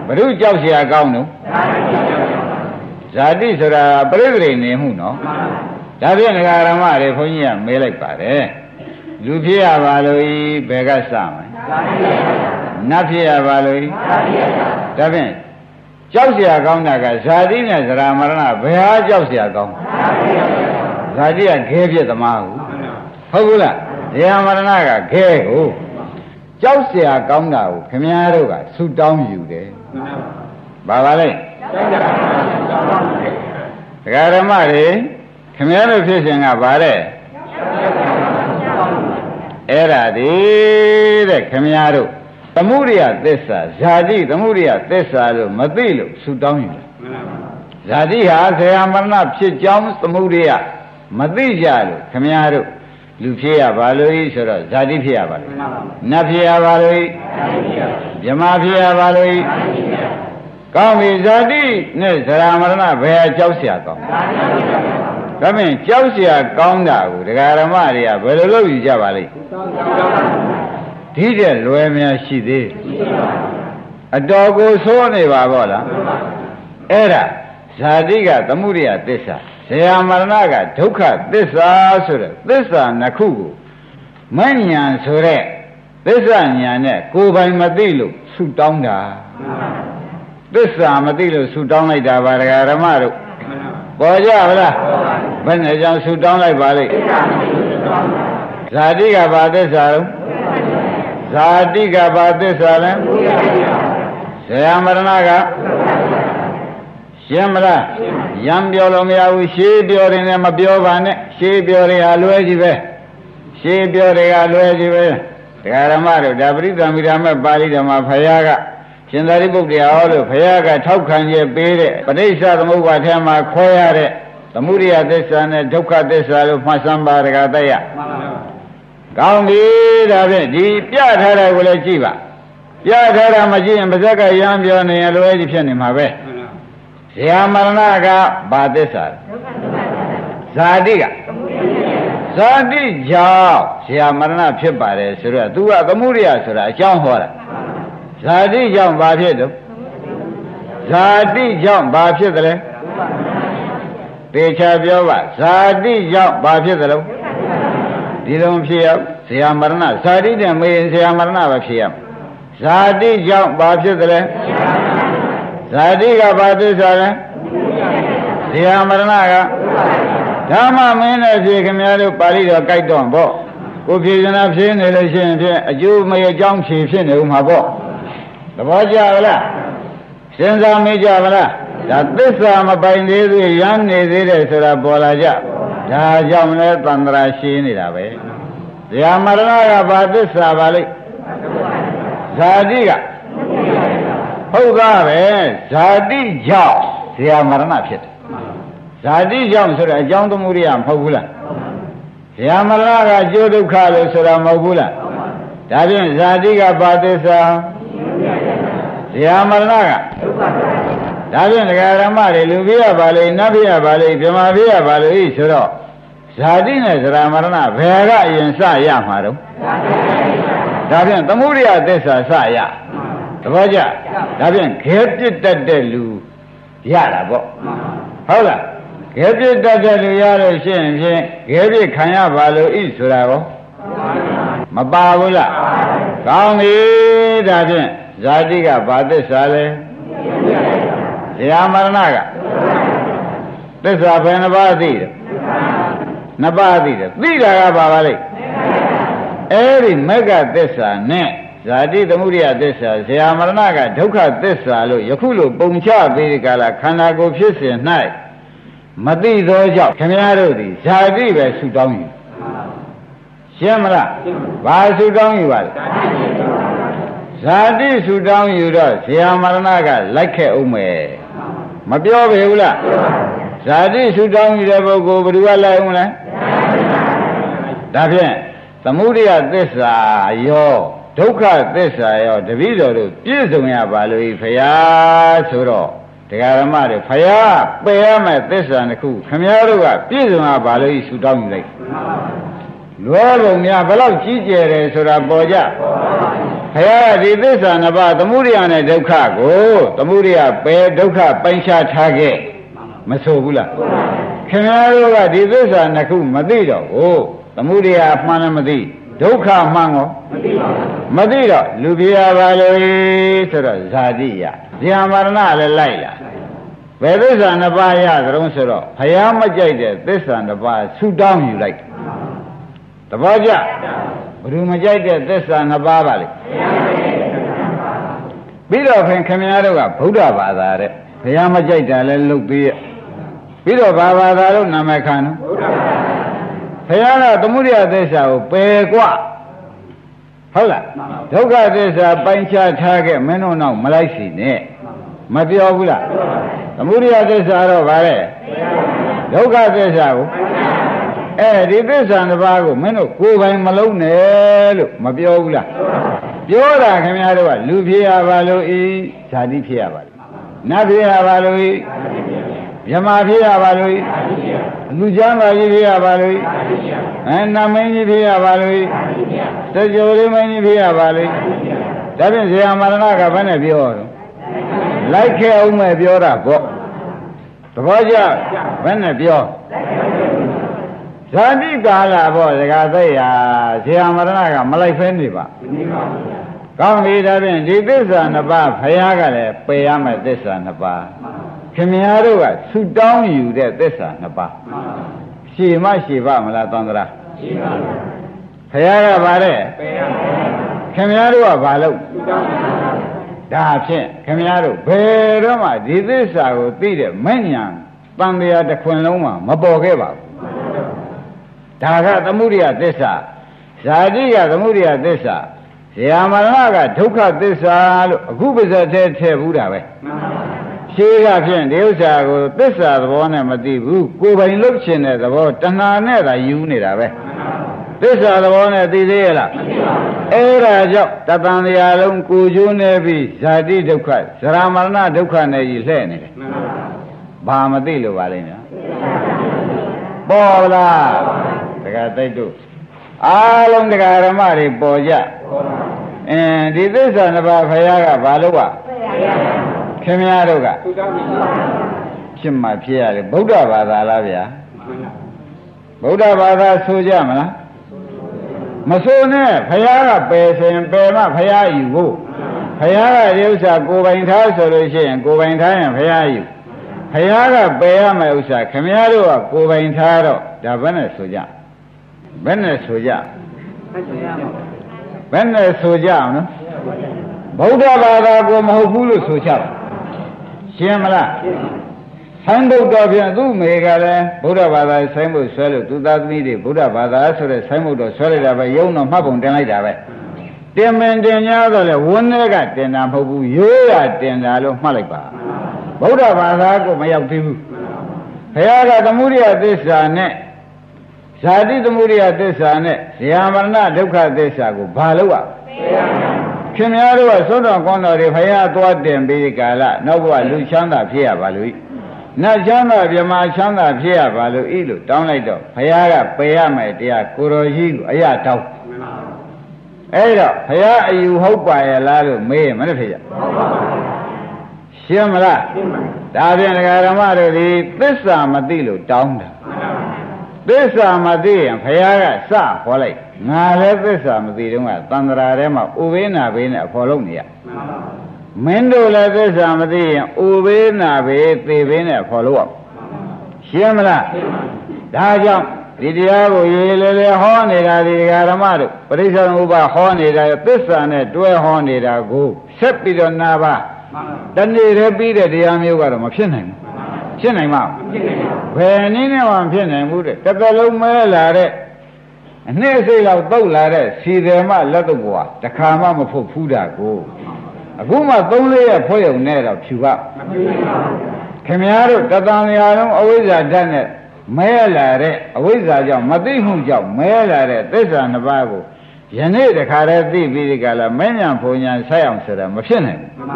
ဘုရုကြောက်เสียကောင်းတော့ဇာတိဆိုတာပြိဿရိနေမှုနော်ဒါဖြင့်ငဃာရမတွေဘုန်းကြီးကမေးလိုက်ပါတယ်လူဖြစ်ရပါလို့ဤဘယ်ကစမလဲနတ်ဖြစ်ရပါလို့ဤဒါဖြင့် ကြောက်เสียကောင်းတာကဇာတိနဲ့ဇရာမရဏဘယ်ဟာကြောက်เสียကောင်းဇာတိကခဲပြစ်သမားကိုဟုတ်ဘူးလားဇရာမရဏကခဲကိုကြောက်เสียကောင်းတာကိုခမည်းတော်ကဆူတောင်းယူတယ်ဘာပါလဲဒကာဓမ္မတွေခမည်းတော်ဖြစ်စဉ်ကဗါတဲ့အဲ့ဒါဒီတဲ့ခမည်းတော် သမှုရိယသစ္စာဇာတိသမှုရိယသစ္စာလို့မသိလို့ဆူတောင်းယူတယ်ဇာတိဟာဆရာမရဏဖြစ်ကြောင်းသမှုရိယမသိကြလို့ခမည်းတော်လူဖြစ်ရပါလို့ဤဆိုတော့ဇာတိဖြစ်ရပါလို့နတ်ဖြစ်ရပါလို့ဤမြမဖြစ်ရပါလို့ဤကောင်းပြီဇာတိနဲ့ဇရာမရဏဘယ်အကြောက်เสียကောင်းဒါဖြင့်ကြောက်เสียကောင်းတာကိုဒကာရမတွေကဘယ်လိုလုပ်ယူကြပါလိမ့် ဒီတဲ့လွယ်များရှိသေးအတော်ကိုသိုးနေပါဘောလားအဲ့ဒါဇာတိကသမှုရိယသစ္စာဇေယမရဏကဒုက္ခသစ္စာဆိုတဲ့သစ္စာနှစ်ခုကိုမဉ္ဉဏ်ဆိုတဲ့သစ္စာဉာဏ်နဲ့ကိုယ်ပိုင်မသိလို့ဆူတောင်းတာသစ္စာမသိလို့ဆူတောင်းလိုက်တာပါဒကာရမတို့ပေါ်ကြဗလားဘယ်နဲ့ကြောင့်ဆူတောင်းလိုက်ပါလိမ့်ဇာတိကဘာသစ္စာလုံး ဇာတိကဘာသစ္စာလဲဇေယမရဏကရှင်းမလားရံပြောလို့မရဘူးရှေးပြောရင်လည်းမပြောပါနဲ့ရှေးပြောတွေကလွဲကြီးပဲရှေးပြောတွေကလွဲကြီးပဲဒကာရမတို့ဒါပရိသမီရာမပါဠိတော်မှာဖယားကရှင်သာရိပုတ္တရာဟောလို့ဖယားကထောက်ခံချက်ပေးတဲ့ပဋိစ္စသမုပ္ပါဒ်ထဲမှာခွဲရတဲ့သမုဒိယသစ္စာနဲ့ဒုက္ခသစ္စာလို့မှတ်စမ်းပါဒကာတရ ကောင်းပြီဒါဖြင့်ဒီပြထားတာကိုလည်းကြည့်ပါပြထားတာမကြည့်ရင်ပါဇက်ကရမ်းပြောနေရလွဲကြီးဖြစ်နေမှာပဲဇာမရဏကဘာသစ္စာဇာတိကဇာတိကြောင့်ဇာမရဏဖြစ်ပါတယ်ဆိုတော့ तू ကသမှုရိယဆိုတာအကြောင်းဟောတာဇာတိကြောင့်ဘာဖြစ်တော့ဇာတိကြောင့်ဘာဖြစ်တယ်လဲတေချာပြောပါဇာတိကြောင့်ဘာဖြစ်တယ်လို့ ဒီလိုဖြစ်ရဇာမရဏဇာတိနဲ့မေးရင်ဇာမရဏပဲဖြစ်ရဇာတိကြောင့်ဘာဖြစ်တယ်လဲဇာတိကဘာသစ္စာလဲဇာမရဏကဓမ္မမင်းနဲ့ဖြေခင်များတို့ပါဠိတော်ကြိုက်တော့ပေါ့ကိုဖြေစနာဖြေနေလို့ရှိရင်ဖြင့်အကျိုးမရကြောင်းဖြေဖြစ်နေဦးမှာပေါ့သဘောကျလားစဉ်းစားမိကြပါလားဒါသစ္စာမပိုင်သေးသေးရမ်းနေသေးတယ်ဆိုတာပေါ်လာကြ ဒါကြောင့်လည်းတန္တရာရှိနေတာပဲဇာမရဏကဘာသစ္စာပါလိမ့်ဇာတိကဟုတ်သားပဲဇာတိကြောင့်ဇာမရဏဖြစ်တယ်ဇာတိကြောင့်ဆိုတော့အကြောင်းသမုဒိယမဟုတ်ဘူးလားဇာမရဏကအကျိုးဒုက္ခလို့ဆိုတာမဟုတ်ဘူးလားဒါဖြင့်ဇာတိကဘာသစ္စာဇာမရဏကဒါ ဖြင့်ဒကာရမတွေလူပြရပါလေနတ်ပြရပါလေဗြဟ္မာပြရပါလေဆိုတော့ဇာတိနဲ့ဇရာမရဏဘယ်ကအရင်စရမှာတော့ဒါဖြင့်သမုဒိယသစ္စာစရသဘောကျဒါဖြင့်ခဲပြစ်တတ်တဲ့လူရတာပေါ့ဟုတ်လားခဲပြစ်တတ်တဲ့လူရလို့ရှိရင်ဖြင့်ခဲပြစ်ခံရပါလို့ဤဆိုတာရောမပါဘူးလားကောင်းပြီဒါဖြင့်ဇာတိကဘာသစ္စာလဲ ဇာမရဏကသစ္စာဘယ်နှပါးသိတယ်နှစ်ပါးသိတယ်သိတာကဘာပါလဲအဲ့ဒီမက္ကသစ္စာနဲ့ဇာတိသမုဒိယသစ္စာဇာမရဏကဒုက္ခသစ္စာလို့ယခုလိုပုံချပေးဒီကလာခန္ဓာကိုယ်ဖြစ်စဉ်၌မသိသောကြောင့်ခင်ဗျားတို့သည်ဇာတိပဲဆူတောင်းယူရှင်းမလားဘာဆူတောင်းယူပါလဲဇာတိဆူတောင်းယူတော့ဇာမရဏကလိုက်ခဲ့အောင်မယ် မပြောပေဘူးလားဇာတိဆူတောင်းယူတဲ့ပုဂ္ဂိုလ်ဘယ်သူကလိုက်အောင်လဲဒါဖြင့်သမုဒိယသစ္စာရောဒုက္ခသစ္စာရောတပည့်တော်တို့ပြည့်စုံရပါလို့ဤဖရာဆိုတော့တရားဓမ္မတွေဖယားပယ်ရမယ်သစ္စာတစ်ခုခမည်းတော်ကပြည့်စုံတာဘာလို့ဆူတောင်းယူလိုက် လွဲပုံများဘလောက်ကြီးကျယ်တယ်ဆိုတာပေါ်ကြဘုရားဒီသစ္စာနှစ်ပါးသမုဒိယနဲ့ဒုက္ခကိုသမုဒိယပယ်ဒုက္ခပိုင်းခြားထားခဲ့မဆိုဘူးလားခင်ဗျားတို့ကဒီသစ္စာနှစ်ခုမသိတော့ဘူးသမုဒိယအမှန်လည်းမသိဒုက္ခမှန်ကောမသိတော့လူပြရပါလို့ဆိုတော့ဇာတိယဇာမရဏလည်းလိုက်လာဘယ်သစ္စာနှစ်ပါးရကြုံဆိုတော့ဘုရားမကြိုက်တဲ့သစ္စာနှစ်ပါးဆူတောင်းယူလိုက်တ ဘောကြဘယ်သူမကြိုက်တဲ့သစ္စာနှစ်ပါးပါလေပြီးတော့ခင်ခင်ဗျားတို့ကဗုဒ္ဓဘာသာတဲ့ဘုရားမကြိုက်တာလဲလုတ်ပြီးရပြီးတော့ဘာဘာသာလို့နာမည်ခံနော်ဘုရားကသမုဒိယသစ္စာကိုပယ်กว่าဟုတ်လားဒုက္ခသစ္စာပိုင်းခြားထားခဲ့မင်းတို့နောက်မလိုက်စီနဲ့မပြောဘူးလားသမုဒိယသစ္စာတော့ဗါတဲ့ဒုက္ခသစ္စာကို အဲဒီသစ္စာတစ်ပါးကိုမင်းတို့ကိုယ်ပိုင်မလုံးနဲ့လို့မပြောဘူးလားပြောတာခင်ဗျားတို့ကလူဖြစ်ရပါလို့ဤဇာတိဖြစ်ရပါလို့နတ်ဖြစ်ရပါလို့ဤမြမဖြစ်ရပါလို့ဤလူချမ်းသာကြီးဖြစ်ရပါလို့ဤအဲနမင်းကြီးဖြစ်ရပါလို့ဤတကြိုလေးမင်းကြီးဖြစ်ရပါလို့ဒါဖြင့်ဇေယမရဏကဘယ်နဲ့ပြောတော့လိုက်ခဲ့အောင်မဲ့ပြောတာပေါ့သဘောကျဘယ်နဲ့ပြော ဇာတိကာလပေါ့ဒကာသိရဇေယမရဏကမလိုက်ဖဲနေပါကောင်းပြီဒါဖြင့်ဒီသစ္စာနှစ်ပါးဖရာကလည်းပယ်ရမယ်သစ္စာနှစ်ပါးခင်ဗျားတို့ကဆုတောင်းယူတဲ့သစ္စာနှစ်ပါးရှည်မရှိပါမလားသံဃာရှည်ပါဘုရားကဗါတဲ့ခင်ဗျားတို့ကဘာလို့ဒါဖြင့်ခင်ဗျားတို့ဘယ်တော့မှဒီသစ္စာကိုသိတဲ့မဲ့ညာတန်တရားတစ်ခွင်လုံးမှမပေါ်ခဲ့ပါဘူး ဒါကသမုဒိယသစ္စာဇာတိကသမုဒိယသစ္စာဇေယမရဏကဒုက္ခသစ္စာလို့အခုပါဇက်ထဲထည့်ဘူးတာပဲရှင်းကဖြင့်ဒီဥစ္စာကိုသစ္စာသဘောနဲ့မသိဘူးကိုယ်ပိုင်လုပ်ချင်တဲ့သဘောတဏှာနဲ့သာယူနေတာပဲသစ္စာသဘောနဲ့သိသေးရလားအဲ့ဒါကြောင့်တပံတရားလုံးကိုကျိုးနေပြီးဇာတိဒုက္ခဇရာမရဏဒုက္ခနဲ့ကြီးလှဲ့နေတယ်ဘာမသိလို့ပါလိမ့်မယ် ပေါ်လားတကသိတို့အားလုံးတရားဓမ္မတွေပေါ်ကြအင်းဒီသစ္စာနှစ်ပါးဖရာကဘာလို့ ਆ ခင်ဗျားတို့ကဖြစ်မှဖြစ်ရတယ်ဗုဒ္ဓဘာသာလားဗျာဗုဒ္ဓဘာသာဆိုကြမလားမဆိုနဲ့ဖရာကပယ်ဆိုရင်ပယ်မှဖရာယူဖို့ဖရာကဒီဥစ္စာကိုယ်ပိုင်ထားဆိုလို့ရှိရင်ကိုယ်ပိုင်ထားရင်ဖရာယူဖရာကပယ်ရမယ့်ဥစ္စာခင်ဗျားတို့ကကိုယ်ပိုင်ထားတော့ဒါဘယ်နဲ့ဆိုကြ ဘယ်နဲ့ဆိုကြဘယ်နဲ့ဆိုကြအောင်နော်ဗုဒ္ဓဘာသာကိုမဟုတ်ဘူးလို့ဆိုကြပါရှင်းမလားဆိုင်ဘုဒ္ဓပြန်သူ့မေကလည်းဗုဒ္ဓဘာသာဆိုင်ဘုဆွဲလို့သူသားသမီးတွေဗုဒ္ဓဘာသာဆိုတဲ့ဆိုင်ဘုဒ္ဓဆွဲလိုက်တာပဲယုံတော့မှတ်ပုံတင်လိုက်တာပဲတင်မင်တင်ညာတော့လေဝန်းတွေကတင်တာမဟုတ်ဘူးရိုးရတင်တာလို့မှတ်လိုက်ပါဗုဒ္ဓဘာသာကိုမရောက်သေးဘူးဘုရားကသမုဒိယသစ္စာနဲ့ ဇာတိသမုဒိယသစ္စာနဲ့ဇေယမရဏဒုက္ခသစ္စာကိုဘာလို့ ਆ ခင်ဗျားတို့ကသုဒ္ဓကောင်းတော်တွေဖရာသွားတင်ပြီးကာလနောက်ဘဝလူချမ်းသာဖြစ်ရပါလို့နတ်ချမ်းသာမြမချမ်းသာဖြစ်ရပါလို့ဤလို့တောင်းလိုက်တော့ဖရာကပယ်ရမယ်တရားကိုတော်ကြီးကိုအရတောင်းအဲ့တော့ဖရာအယူဟုတ်ပါရဲ့လားလို့မေးရင်မနဲ့ဖြစ်ရရှင်းမလားဒါဖြင့်ဒကာဓမ္မတို့ဒီသစ္စာမသိလို့တောင်းတာ သစ္စာမသိရင်ဘုရားကစခေါ်လိုက်ငါလည်းသစ္စာမသိတော့ကသံဃာထဲမှာဥပေနာဘေးနဲ့အဖော်လုံးနေရမင်းတို့လည်းသစ္စာမသိရင်ဥပေနာဘေးသေဘေးနဲ့အဖော်လို့ရရှင်းမလားဒါကြောင့်ဒီတရားကိုရေလေလေဟောနေတာဒီဓမ္မတို့ပရိစ္ဆေဥပဟောနေတာသစ္စာနဲ့တွဲဟောနေတာကိုဆက်ပြီးတော့နာပါတနေ့တည်းပြီးတဲ့တရားမျိုးကတော့မဖြစ်နိုင်ဘူး ဖြစ်နိုင်မှာဘယ်နည်းနဲ့မှဖြစ်နိုင်ဘူးတဲ့တစ်ကလုံးမဲလာတဲ့အနှစ်စိတ်လောက်တုတ်လာတဲ့စီတယ်မလက်တော့ကွာတခါမှမဖုတ်ဖူးတာကိုအခုမှ၃လေးရက်ဖွဲ့ရုံနဲ့တော့ဖြူပါခင်ဗျားတို့တသံရာလုံးအဝိဇ္ဇာဓာတ်နဲ့မဲလာတဲ့အဝိဇ္ဇာကြောင့်မသိမှုကြောင့်မဲလာတဲ့သစ္စာနှစ်ပါးကိုယနေ့တခါတည်းသိပြီးဒီကလာမဉ္ဇဉ်ဘုံညာဆက်အောင်ဆိုတာမဖြစ်နိုင်ဘူး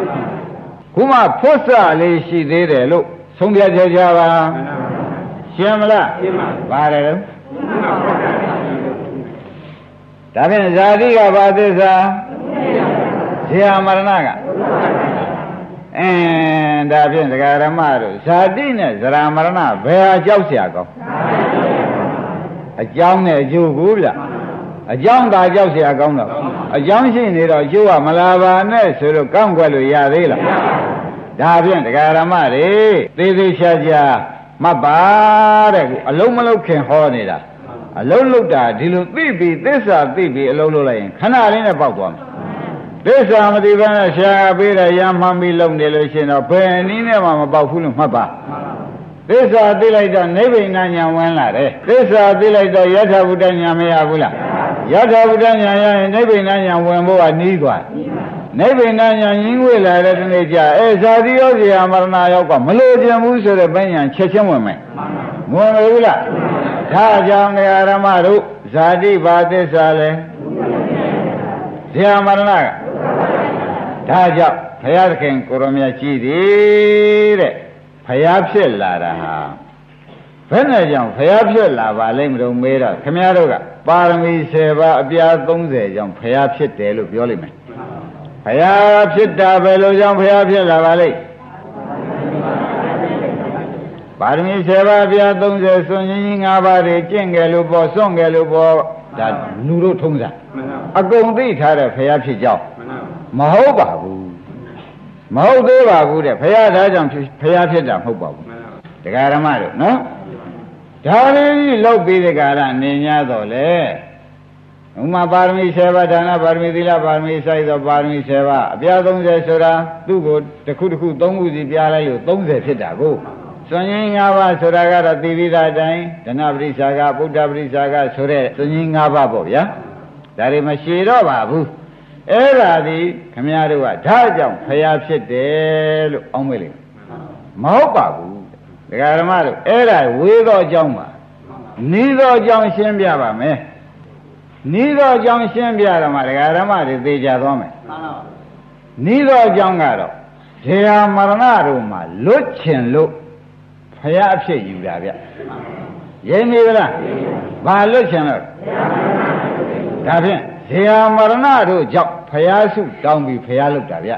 ခုမှဖွတ်စလေးရှိသေးတယ်လို့ ဆုံးဖြတ်ကြကြပါရှင်းမလားရှင်းပါပါတယ်လို့ဒါဖြင့်ဇာတိကဘာသစ္စာဇေယမရဏကအင်းဒါဖြင့်ဒကာရမတို့ဇာတိနဲ့ဇရာမရဏဘယ်ဟာကြောက်เสียကောင်းအကြောင်းနဲ့အကျိုးကိုဗျအကြောင်းသာကြောက်เสียကောင်းတော့အကြောင်းရှိနေတော့အကျိုးကမလာပါနဲ့ဆိုတော့ကောင်းွက်လို့ရသေးလား ဒါဖြင့်ဒကာရမတွေသေးသေးချာချာမှတ်ပါတဲ့အလုံးမလုံးခင်ဟောနေတာအလုံးလုံးတာဒီလိုသိပြီးသစ္စာသိပြီးအလုံးလုံးလိုက်ရင်ခဏလေးနဲ့ပေါက်သွားမယ်သစ္စာမသိဘဲနဲ့ရှားပေးတဲ့ရမှန်ပြီးလုံနေလို့ရှိရင်တော့ဘယ်နည်းနဲ့မှမပေါက်ဘူးလို့မှတ်ပါသစ္စာသိလိုက်တော့နိဗ္ဗိဏညာဝင်လာတယ်သစ္စာသိလိုက်တော့ယထာဘုဒ္ဓညာမရဘူးလား ယထာဘုဒ္ဓညာရရင်နိဗ္ဗိဏညာဝင်ဖို့ကနီးသွားနိဗ္ဗိဏညာရင်းဝေလာတဲ့တနေ့ကျအဲဇာတိရောဇေယမရဏရောကမလို့ခြင်းဘူးဆိုတဲ့ပိုင်းညာချက်ချင်းဝင်မယ်ဝင်မယ်ဘူးလားဒါကြောင့်ဓမ္မတို့ဇာတိဘာသစ္စာလဲဇေယမရဏကဒါကြောင့်ဘုရားသခင်ကိုရမကြီးသည်တဲ့ဘုရားဖြစ်လာတာဟာ ဘယ်နဲ့ကြောင့်ဘုရားဖြစ်လာပါလိမ့်မလို့မေးတော့ခမည်းတော်ကပါရမီ10ပါးအပြား30ကြောင့်ဘုရားဖြစ်တယ်လို့ပြောလိမ့်မယ်ဘုရားဖြစ်တာဘယ်လိုကြောင့်ဘုရားဖြစ်လာပါလိမ့်ပါရမီ10ပါးအပြား30ဆွန်ကြီးကြီး5ပါးတွေကျင့်ကြလို့ပေါ့စွန့်ကြလို့ပေါ့ဒါလူတို့ထုံးစံအကုန်သိထားတဲ့ဘုရားဖြစ်ကြောင်းမဟုတ်ပါဘူးမဟုတ်သေးပါဘူးတဲ့ဘုရားသားကြောင့်ဘုရားဖြစ်တာမဟုတ်ပါဘူးတရားဓမ္မတို့နော် ဒါလေးကြီးလောက်ပြီးတဲ့ကာလနေ냐တော့လေဥမာပါရမီ7ပါးဒါနပါရမီသီလပါရမီစိုက်သောပါရမီ7ပါးအပြား30ဆိုတာသူ့ကိုတစ်ခုတစ်ခု3ခုစီပြားလိုက်လို့30ဖြစ်တာကိုစွန်ရင်၅ပါးဆိုတာကတော့သိပြီးသားအတိုင်းဒနပရိစ္ဆာကဗုဒ္ဓပရိစ္ဆာကဆိုတဲ့စွန်ရင်၅ပါးပေါ့ဗျာဒါတွေမရှိတော့ပါဘူးအဲ့ဒါဒီခမည်းတော်ကဒါကြောင့်ဖျားဖြစ်တယ်လို့အောင်းမေးလိုက်မဟုတ်ပါဘူး ဒကာဓမ္မတို့အဲ့ဒါဝေသောအကြောင်းပါနီးသောအကြောင်းရှင်းပြပါမယ်နီးသောအကြောင်းရှင်းပြရမှာဒကာဓမ္မတွေသိကြသွားမယ်မှန်ပါနီးသောအကြောင်းကတော့ဇေယမရဏတို့မှာလွတ်ချင်လို့ဖျားအဖြစ်ယူတာဗျရင်းနေလားဘာလွတ်ချင်လို့ဒါဖြင့်ဇေယမရဏတို့ကြောင့်ဖျားစုတောင်းပြီးဖျားလုပ်တာဗျ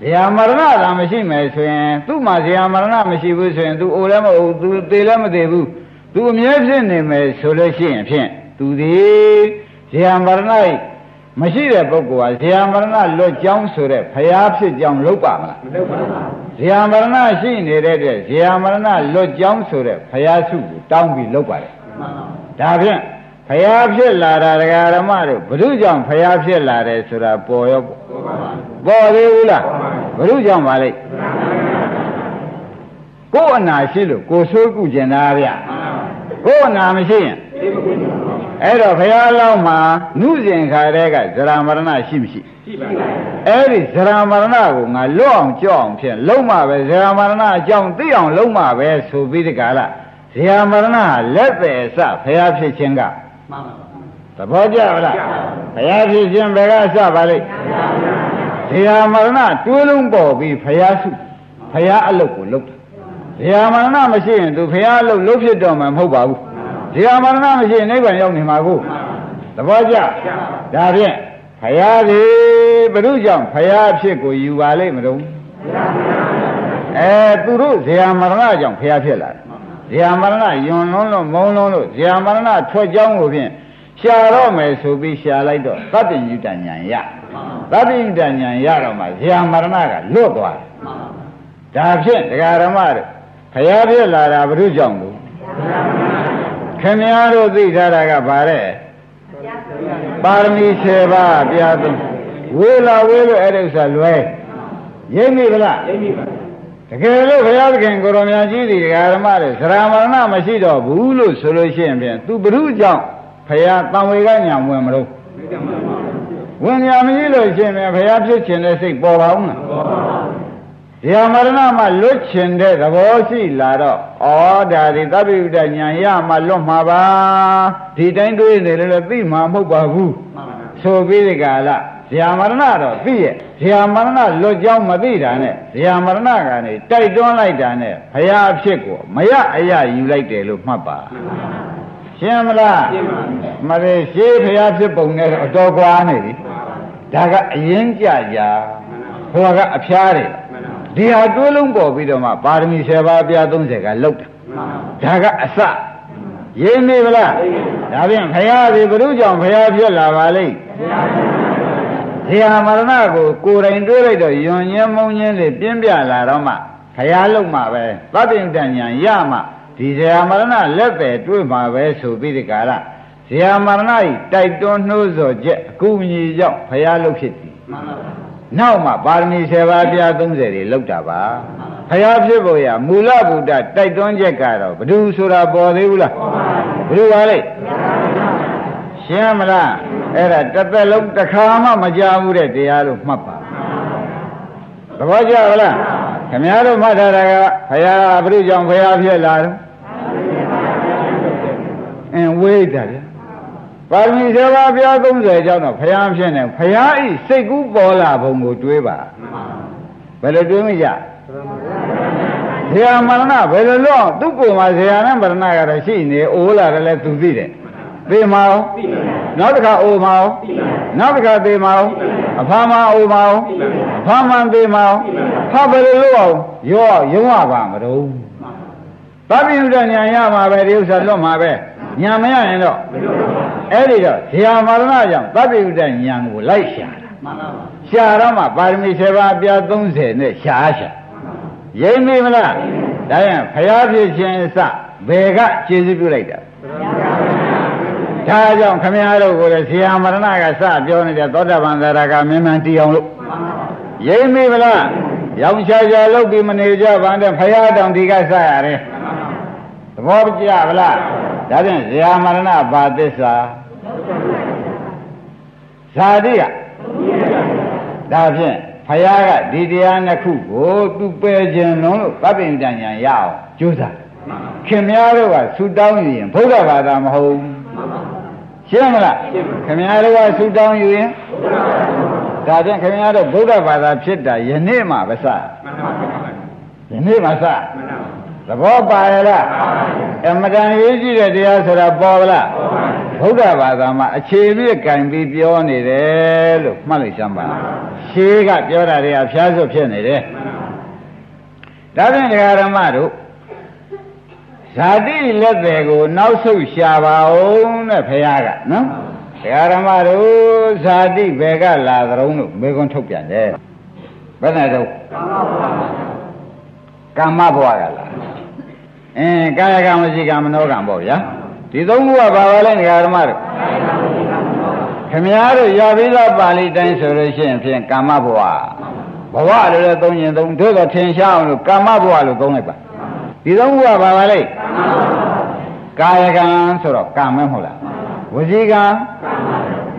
ဇရာမရဏသာမရှိမယ်ဆိုရင်သူ့မှာဇရာမရဏမရှိဘူးဆိုရင်သူအိုလည်းမအိုသူသေလည်းမသေဘူးသူအမြဲဖြစ်နေမယ်ဆိုလို့ရှိရင်ဖြင့်သူသည်ဇရာမရဏမရှိတဲ့ပုဂ္ဂိုလ်ဟာဇရာမရဏလွတ်ကြောင်းဆိုတဲ့ဖျားဖြစ်ကြောင်းလုပ်ပါမလားမလုပ်ပါဘူးဇရာမရဏရှိနေတဲ့တဲ့ဇရာမရဏလွတ်ကြောင်းဆိုတဲ့ဖျားစုကိုတောင်းပြီးလုပ်ပါတယ်ဒါဖြင့် ဖျားဖြစ်လာတာဒကာရမတို့ဘု து ကြောင့်ဖျားဖြစ်လာတယ်ဆိုတာပေါ်ရောပေါ်သေးဘူးလားဘု து ကြောင့်ပါလိမ့်ကိုယ်အနာရှိလို့ကိုဆိုးကုကျင်တာဗျကိုယ်အနာမရှိရင်အဲ့တော့ဘုရားလောင်းမှာနုစဉ်ခါတဲ့ကဇရာမရဏရှိမရှိရှိပါဘူးအဲ့ဒီဇရာမရဏကိုငါလွတ်အောင်ကြောက်အောင်ဖြင့်လုံးမပဲဇရာမရဏအကြောင်းသိအောင်လုံးမပဲဆိုပြီးဒီကလာဇရာမရဏလက်သေးအစဘုရားဖြစ်ခြင်းက မှန်ပါသဘောကျလားဘုရားဖြစ်ခြင်းဘယ်ကစပါလိမ့်ဇေယမရဏတွေးလုံးပေါ်ပြီးဘုရားစုဘုရားအလုပ်ကိုလုပ်တယ်ဇေယမရဏမရှိရင်သူဘုရားအလုပ်လုပ်ဖြစ်တော့မှာမဟုတ်ပါဘူးဇေယမရဏမရှိရင်နိဗ္ဗာန်ရောက်နေမှာကိုသဘောကျဒါဖြင့်ဘုရားဒီဘုရုကြောင့်ဘုရားဖြစ်ကိုယူပါလိမ့်မလို့အဲသူတို့ဇေယမရဏကြောင့်ဘုရားဖြစ်လာတယ် ဇေယမရဏယွန်လုံးလို့မုံလုံးလို့ဇေယမရဏထွက်ကြောင်းကိုဖြင့်ရှာတော့မယ်ဆိုပြီးရှာလိုက်တော့သတ္တညုတညာရသတ္တညုတညာရတော့မှဇေယမရဏကလွတ်သွားတယ်ဒါဖြင့်ဒကာရမတို့ဘုရားဖြစ်လာတာဘုရုကြောင့်လို့ခင်ဗျားတို့သိထားတာကဗါတဲ့ပါရမီ7ပါးပြားသုံးဝေလာဝေလို့အဲ့ဒီဥစ္စာလွဲရိပ်မိဗလားရိပ်မိပါ တကယ်လို့ဘုရားသခင်ကိုရောင်မြတ်ကြီးဒီဓမ္မတွေသရမရဏမရှိတော့ဘူးလို့ဆိုလို့ရှိရင်ဖြင့်သူဘုရုကြောင့်ဘုရားတံဝေကညာဝင်မလို့ဝင်ညာမရှိလို့ရှိရင်ဘုရားဖြစ်ခြင်းတဲ့စိတ်ပေါ်ပါဦးမလားပေါ်ပါဘူးဓမ္မရဏမှာလွတ်ခြင်းတဲ့သဘောရှိလာတော့ဩဒါဒီသဗ္ဗိဥဒညာရမှာလွတ်မှာပါဒီတိုင်းတွေးနေလည်းသိမှာမဟုတ်ပါဘူးဆိုပြီးဒီကလာဘ ဇာမရဏတော့သိရဲ့ဇာမရဏလွတ်ကြောင်းမသိတာနဲ့ဇာမရဏကနေတိုက်တွန်းလိုက်တာနဲ့ဘုရားအဖြစ်ကိုမရအရယူလိုက်တယ်လို့မှတ်ပါရှင်းမလားမရေရှေးဘုရားဖြစ်ပုံနဲ့အတော်ကွာနေပြီဒါကအရင်ကြကြဘုရားကအဖျားတယ်ဒီဟာတွဲလုံးပေါ်ပြီးတော့မှပါရမီ7ပါးပြ30ကလောက်တာဒါကအစရင်းနေဗလားဒါဖြင့်ဘုရားဒီဘုရုကြောင့်ဘုရားဖြစ်လာပါလိမ့် ဇေယမရဏကိုကိုယ်တိုင်တွေးလိုက်တော့ယွန်ညင်းမုံညင်းလေးပြင်းပြလာတော့မှဘုရားလုံမှာပဲသတ္တိတဉ္ညာရမှဒီဇေယမရဏလက်ပဲတွေးမှာပဲဆိုပြီးဒီကာလဇေယမရဏဤတိုက်တွန်းနှိုးဆော်ချက်အကူအညီကြောင့်ဘုရားလုံဖြစ်သည်မှန်ပါပါနောက်မှပါရမီ7ပါးပြ30တွေလောက်တာပါဘုရားဖြစ်ဖို့ရမူလဗုဒ္ဓတိုက်တွန်းချက်ကတော့ဘ ᱹ ဆိုတာပေါ်သေးဘူးလားဘ ᱹ ပါလိရှင်းမလား အဲ့ဒါတစ်သက်လုံးတစ်ခါမှမကြဘူးတဲ့တရားလို့မှတ်ပါသဘောကျလားခင်ဗျားတို့မှတ်ထားတာကဘုရားဘုရားကြောင့်ဘုရားဖြစ်လာတော့အင်းဝိဒ္ဓဗျာပါရမီ7ပါးပြား30ကျောင်းတော့ဘုရားဖြစ်နေဘုရားဤစိတ်ကူးပေါ်လာပုံကိုတွေးပါဘယ်လိုတွေးမကြဇေယမရဏဘယ်လိုလို့သူ့ကိုယ်မှာဇေယနဲ့မရဏကတော့ရှိနေအိုးလာတယ်လဲသူသိတယ် သိမှာရောနောက်တစ်ခါအိုမှာရောနောက်တစ်ခါသိမှာရောအဖာမအိုမှာရောအဖာမသိမှာရောဖဘယ်လိုလို့အောင်ရောရုံးရပါမတော့သဗ္ဗညုတညာရမှာပဲဒီဥစ္စာလွတ်မှာပဲညာမရရင်တော့အဲ့ဒီတော့ဇေယမရဏကြောင့်သဗ္ဗညုတညာကိုလိုက်ရှာတာမှန်ပါပါရှာတော့မှပါရမီ7ပါးပြ30နဲ့ရှာရှာရိမ့်မိမလားဒါရင်ဖျားဖြစ်ခြင်းအစဘယ်ကကျေစုပြုလိုက်တာ ဒါကြောင့်ခမည်းတော်ကိုလည်းဇေယမရဏကစပြောနေတဲ့သောတာပန်သရကမင်းမှန်တီအောင်လို့ရိမ့်မိမလားရောင်ချာချာလုပ်ပြီးမနေကြပါနဲ့ဖရာတောင်ဒီကစရတယ်သဘောကျဗလားဒါဖြင့်ဇေယမရဏဘာသစ္စာဇာတိကဒါဖြင့်ဖယားကဒီတရားနှစ်ခုကိုသူပယ်ခြင်းလုံးလို့ပပင်တန်ညာရအောင်ကြိုးစားခင်များတို့ကဆူတောင်းရင်ဘုရားဘာသာမဟုတ် ရှင်းမလားခင်များတို့ကဆူတောင်းယူရင်ဒါဖြင့်ခင်များတို့ဗုဒ္ဓဘာသာဖြစ်တာယနေ့မှပဲစယနေ့မှစသဘောပါရလားအမတန်ရေးကြည့်တဲ့တရားဆိုတာပေါ်လားဘုရားဘာသာမှာအခြေပြည့်ကံပြီးပြောနေတယ်လို့မှတ်လိုက်စမ်းပါရှေးကပြောတာတွေအဖျားစွဖြစ်နေတယ်ဒါဖြင့်ဒကာရမတို့ ဇာတိလက်တယ်ကိုနောက်ဆုတ်ရှာပါအောင်တဲ့ဖခင်ကနော်ဒကာရမတို့ဇာတိဘယ်ကလာသရုံးလို့မေခွန်းထုတ်ပြန်တယ်ဘယ်နဲ့တော့ကမ္မဘဝကလာအင်းကာယကံဝစီကံမနောကံပေါ့ဗျာဒီသုံးခုကဘာပါလဲဒကာရမတို့ခမည်းတော်ရပြီးသားပါဠိတိုင်းဆိုလို့ရှိရင်ဖြင့်ကာမဘဝဘဝလို့လည်းသုံးရင်သုံးတို့တော့ထင်ရှားအောင်လို့ကာမဘဝလို့သုံးလိုက်ပါ ဒီသုံးခုကဘာပါလဲကာယကံဆိုတော့ကာမမဟုတ်လားဝစီကံ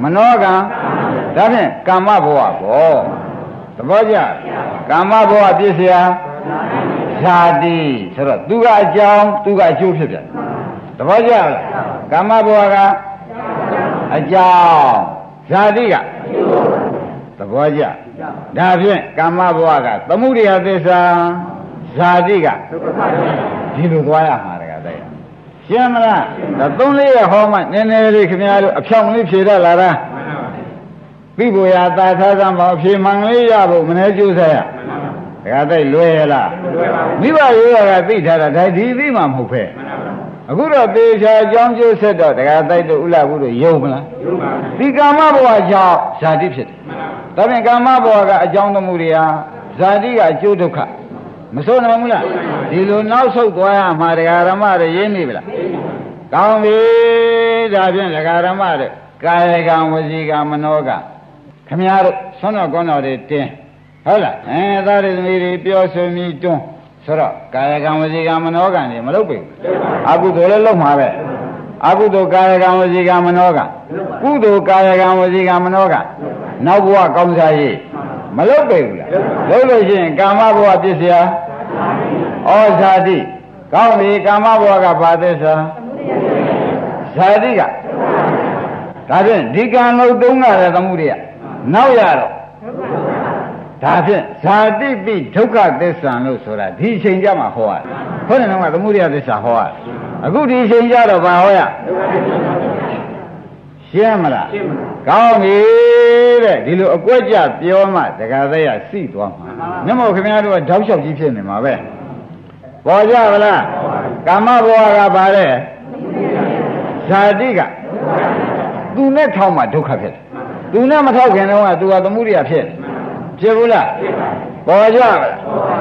မနောကံဒါဖြင့်ကာမဘဝပေါ့သဘောကျကာမဘဝပြည့်စရာဇာတိဆိုတော့သူကအကြောင်းသူကအကျိုးဖြစ်ပြန်သဘောကျလားကာမဘဝကအကြောင်းဇာတိကသဘောကျဒါဖြင့်ကာမဘဝကသမှုရိယသစ္စာ ဇာတိကဒီလိုသွားရမှာတကတဲ့ရှင်းမလားဒါသုံးလေးရဟောမှနည်းနည်းလေးခင်ဗျားတို့အဖြောင်းလေးဖြေတတ်လာတာပြီဖို့ရသာသာသံပါအဖြေမှန်လေးရဖို့မနှဲကျိုးစားရတကတဲ့လွယ်ရလားမိဘရိုးရကသိထားတာဒါဒီသိမှမဟုတ်ဖဲအခုတော့သေချာအကြောင်းကျိုးဆက်တော့တကတိုက်တို့ဥလဘူးတို့ယုံမလားယုံပါဘူးဒီကာမဘဝကြောင့်ဇာတိဖြစ်တယ်ဒါဖြင့်ကာမဘဝကအကြောင်းသမှုတွေဟာဇာတိကအကျိုးဒုက္ခမ စိုးနိုင်ဘူးလားဒီလိုနောက်ဆုတ်သွားရမှာတရားဓမ္မတွေရင်းနေပြီလားကောင်းပြီဒါဖြင့်တရားဓမ္မတွေကာယကံဝစီကံမနောကခမည်းတော်ဆွမ်းတော်ကောင်းတော်တွေတင်းဟုတ်လားအဲသားရသမီးတွေပြောဆိုမိတွန်းဆိုတော့ကာယကံဝစီကံမနောကံတွေမလုပ်ပြီအကုသိုလ်လည်းလုပ်မှာပဲအကုသိုလ်ကာယကံဝစီကံမနောကံကုသိုလ်ကာယကံဝစီကံမနောကံနောက်ဘဝကောင်းစားရေး မလုပ်ပြီဘူးလားလုပ်လို့ရှိရင်ကာမဘဝပြည့်စရာဩဇာတိကောင်းပြီကာမဘဝကဘာသစ္စာဇာတိကဒါဖြင့်ဒီကံလို့တုံးကလည်းသမှုတွေကနောက်ရတော့ဒါဖြင့်ဇာတိပိဒုက္ခသစ္စာလို့ဆိုတာဒီအချိန်ကြမှာဟောရတယ်ခေါင်းနဲ့ကသမုဒိယသစ္စာဟောရတယ်အခုဒီအချိန်ကြတော့ဘာဟောရ ရှင်းမလားရှင်းပါကောင်းပြီတဲ့ဒီလိုအကွက်ကြပြောမှဒကာသက်ရစီသွားမှာမျက်မှောက်ခင်ဗျားတို့ကတောက်လျှောက်ကြီးဖြစ်နေမှာပဲပေါ်ကြဗလားကာမဘဝကပါတဲ့ဇာတိကသူနဲ့ထောက်မှဒုက္ခဖြစ်တယ်သူနဲ့မထောက်ခင်တော့ကသူကသမုဒိယဖြစ်ဖြစ်ဘူးလားပေါ်ကြပါလား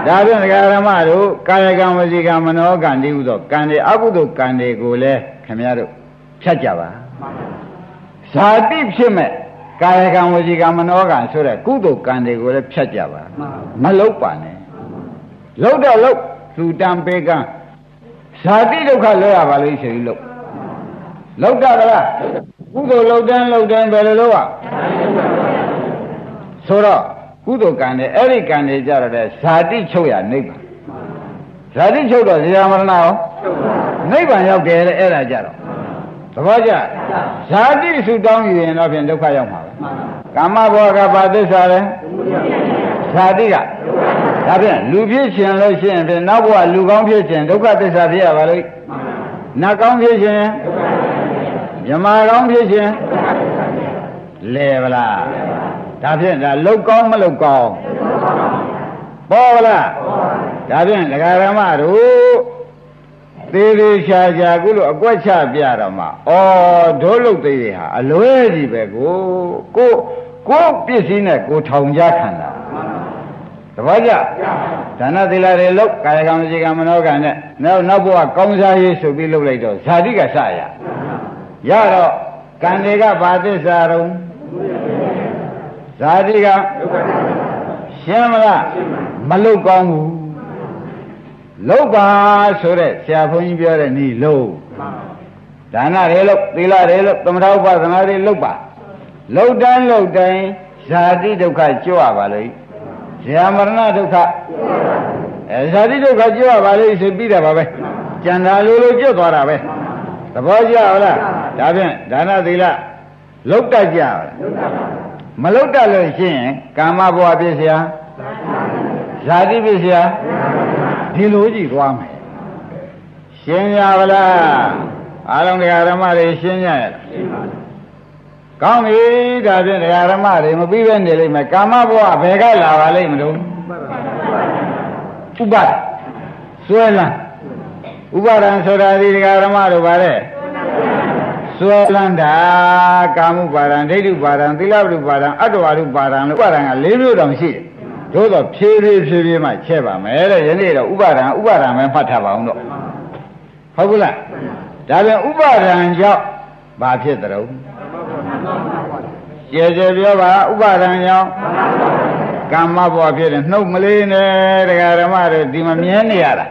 ဒါဖြင့်ဒကာရမတို့ကာယကံဝစီကံမနောကံတိဟုသောကံတွေအကုသိုလ်ကံတွေကိုလည်းခင်ဗျားတို့ဖြတ်ကြပါ ဇာတိဖြစ်မဲ့ကာယကံဝစီကံမနောကံဆိုတဲ့ကုသိုလ်ကံတွေကိုလည်းဖြတ်ကြပါမလုတ်ပါနဲ့လုတ်တော့လုတ်လူတံပေကံဇာတိဒုက္ခလွတ်ရပါလိမ့်ဆိုပြီးလုတ်လုတ်တာကလားကုသိုလ်လုတ်တန်းလုတ်တန်းဘယ်လိုလုပ်ရဆိုတော့ကုသိုလ်ကံနဲ့အဲ့ဒီကံတွေကြတော့တဲ့ဇာတိချုပ်ရနိဗ္ဗာန်ဇာတိချုပ်တော့ဇာမရဏရောနိဗ္ဗာန်ရောက်တယ်တဲ့အဲ့ဒါကြတော့ သဘောကျဇာတိဆူတောင်းယူရင်တော့ဖြင့်ဒုက္ခရောက်မှာပဲကာမဘောကဘာသစ္စာလဲဇာတိကဒါဖြင့်လူဖြစ်ခြင်းလို့ရှိရင်ဖြင့်နောက်ဘဝလူကောင်းဖြစ်ခြင်းဒုက္ခသစ္စာဖြစ်ရပါလိမ့်နတ်ကောင်းဖြစ်ခြင်းမြမကောင်းဖြစ်ခြင်းလဲဗလားဒါဖြင့်ဒါလုတ်ကောင်းမလုတ်ကောင်းပေါ်ဗလားဒါဖြင့်ဒကာရမတို့ သေးသေးချာချာကုလို့အကွက်ချပြတော့မှဩဒိုးလုတ်သေးတွေဟာအလွဲကြီးပဲကိုကိုကိုပစ္စည်းနဲ့ကိုထောင်ကြခံတာတပည့်ကြဒါနသီလတွေလုတ်ကာယကံစီကံမနောကံနဲ့နောက်နောက်ဘဝကောင်းစားရေးဆိုပြီးလုတ်လိုက်တော့ဇာတိကစရရတော့ကံတွေကဘာသစ္စာတုံးဇာတိကရှင်းမလားမလုတ်ကောင်းဘူး လုတ်ပါဆိုတဲ့ဆရာဘုန်းကြီးပြောတဲ့ဤလုံးဒါနတွေလုတ်သီလတွေလုတ်သမထဥပဒနာတွေလုတ်ပါလုတ်တိုင်းလုတ်တိုင်းဇာတိဒုက္ခကြွပါလိမ့်ဇာမရဏဒုက္ခအဲဇာတိဒုက္ခကြွပါလိမ့်ဆိုပြီးတာပါပဲကျန်တာလိုလိုကြွသွားတာပဲသဘောကျလားဒါဖြင့်ဒါနသီလလုတ်တတ်ကြပါလားမလုတ်တတ်လို့ရှိရင်ကာမဘဝဖြစ်เสียဇာတိဖြစ်เสีย ဒီလိုကြည့်သွားမယ်ရှင်းကြပါလားအားလုံးတရားဓမ္မတွေရှင်းကြရဲ့ကောင်းပြီဒါဖြင့်တရားဓမ္မတွေမပြီးပဲနေလိမ့်မယ်ကာမဘဝဘယ်ကလာပါလိမ့်မလို့ဥပါဒဆွဲလန်းဥပါဒံဆိုတာဒီတရားဓမ္မတို့ဗါတဲ့စွဲလန်းတာကာမှုပါဒံဒိဋ္ဌုပါဒံသီလပတုပါဒံအတ္တဝါရုပါဒံလို့ဥပါဒံက၄မျိုးတောင်ရှိတယ် သို့တော့ဖြည်းဖြည်းဖြည်းဖြည်းမှချက်ပါမယ်တဲ့ယနေ့တော့ဥပါဒံဥပါဒံပဲမှတ်ထားပါအောင်တော့ဟုတ်ဘူးလားဒါပြန်ဥပါဒံကြောင့်ဘာဖြစ်တဲ့တော့ကျေကျေပြောပါဥပါဒံကြောင့်ကာမဘဝဖြစ်တယ်နှုတ်မလေးနဲ့တရားဓမ္မတွေဒီမမြင်နေရတာ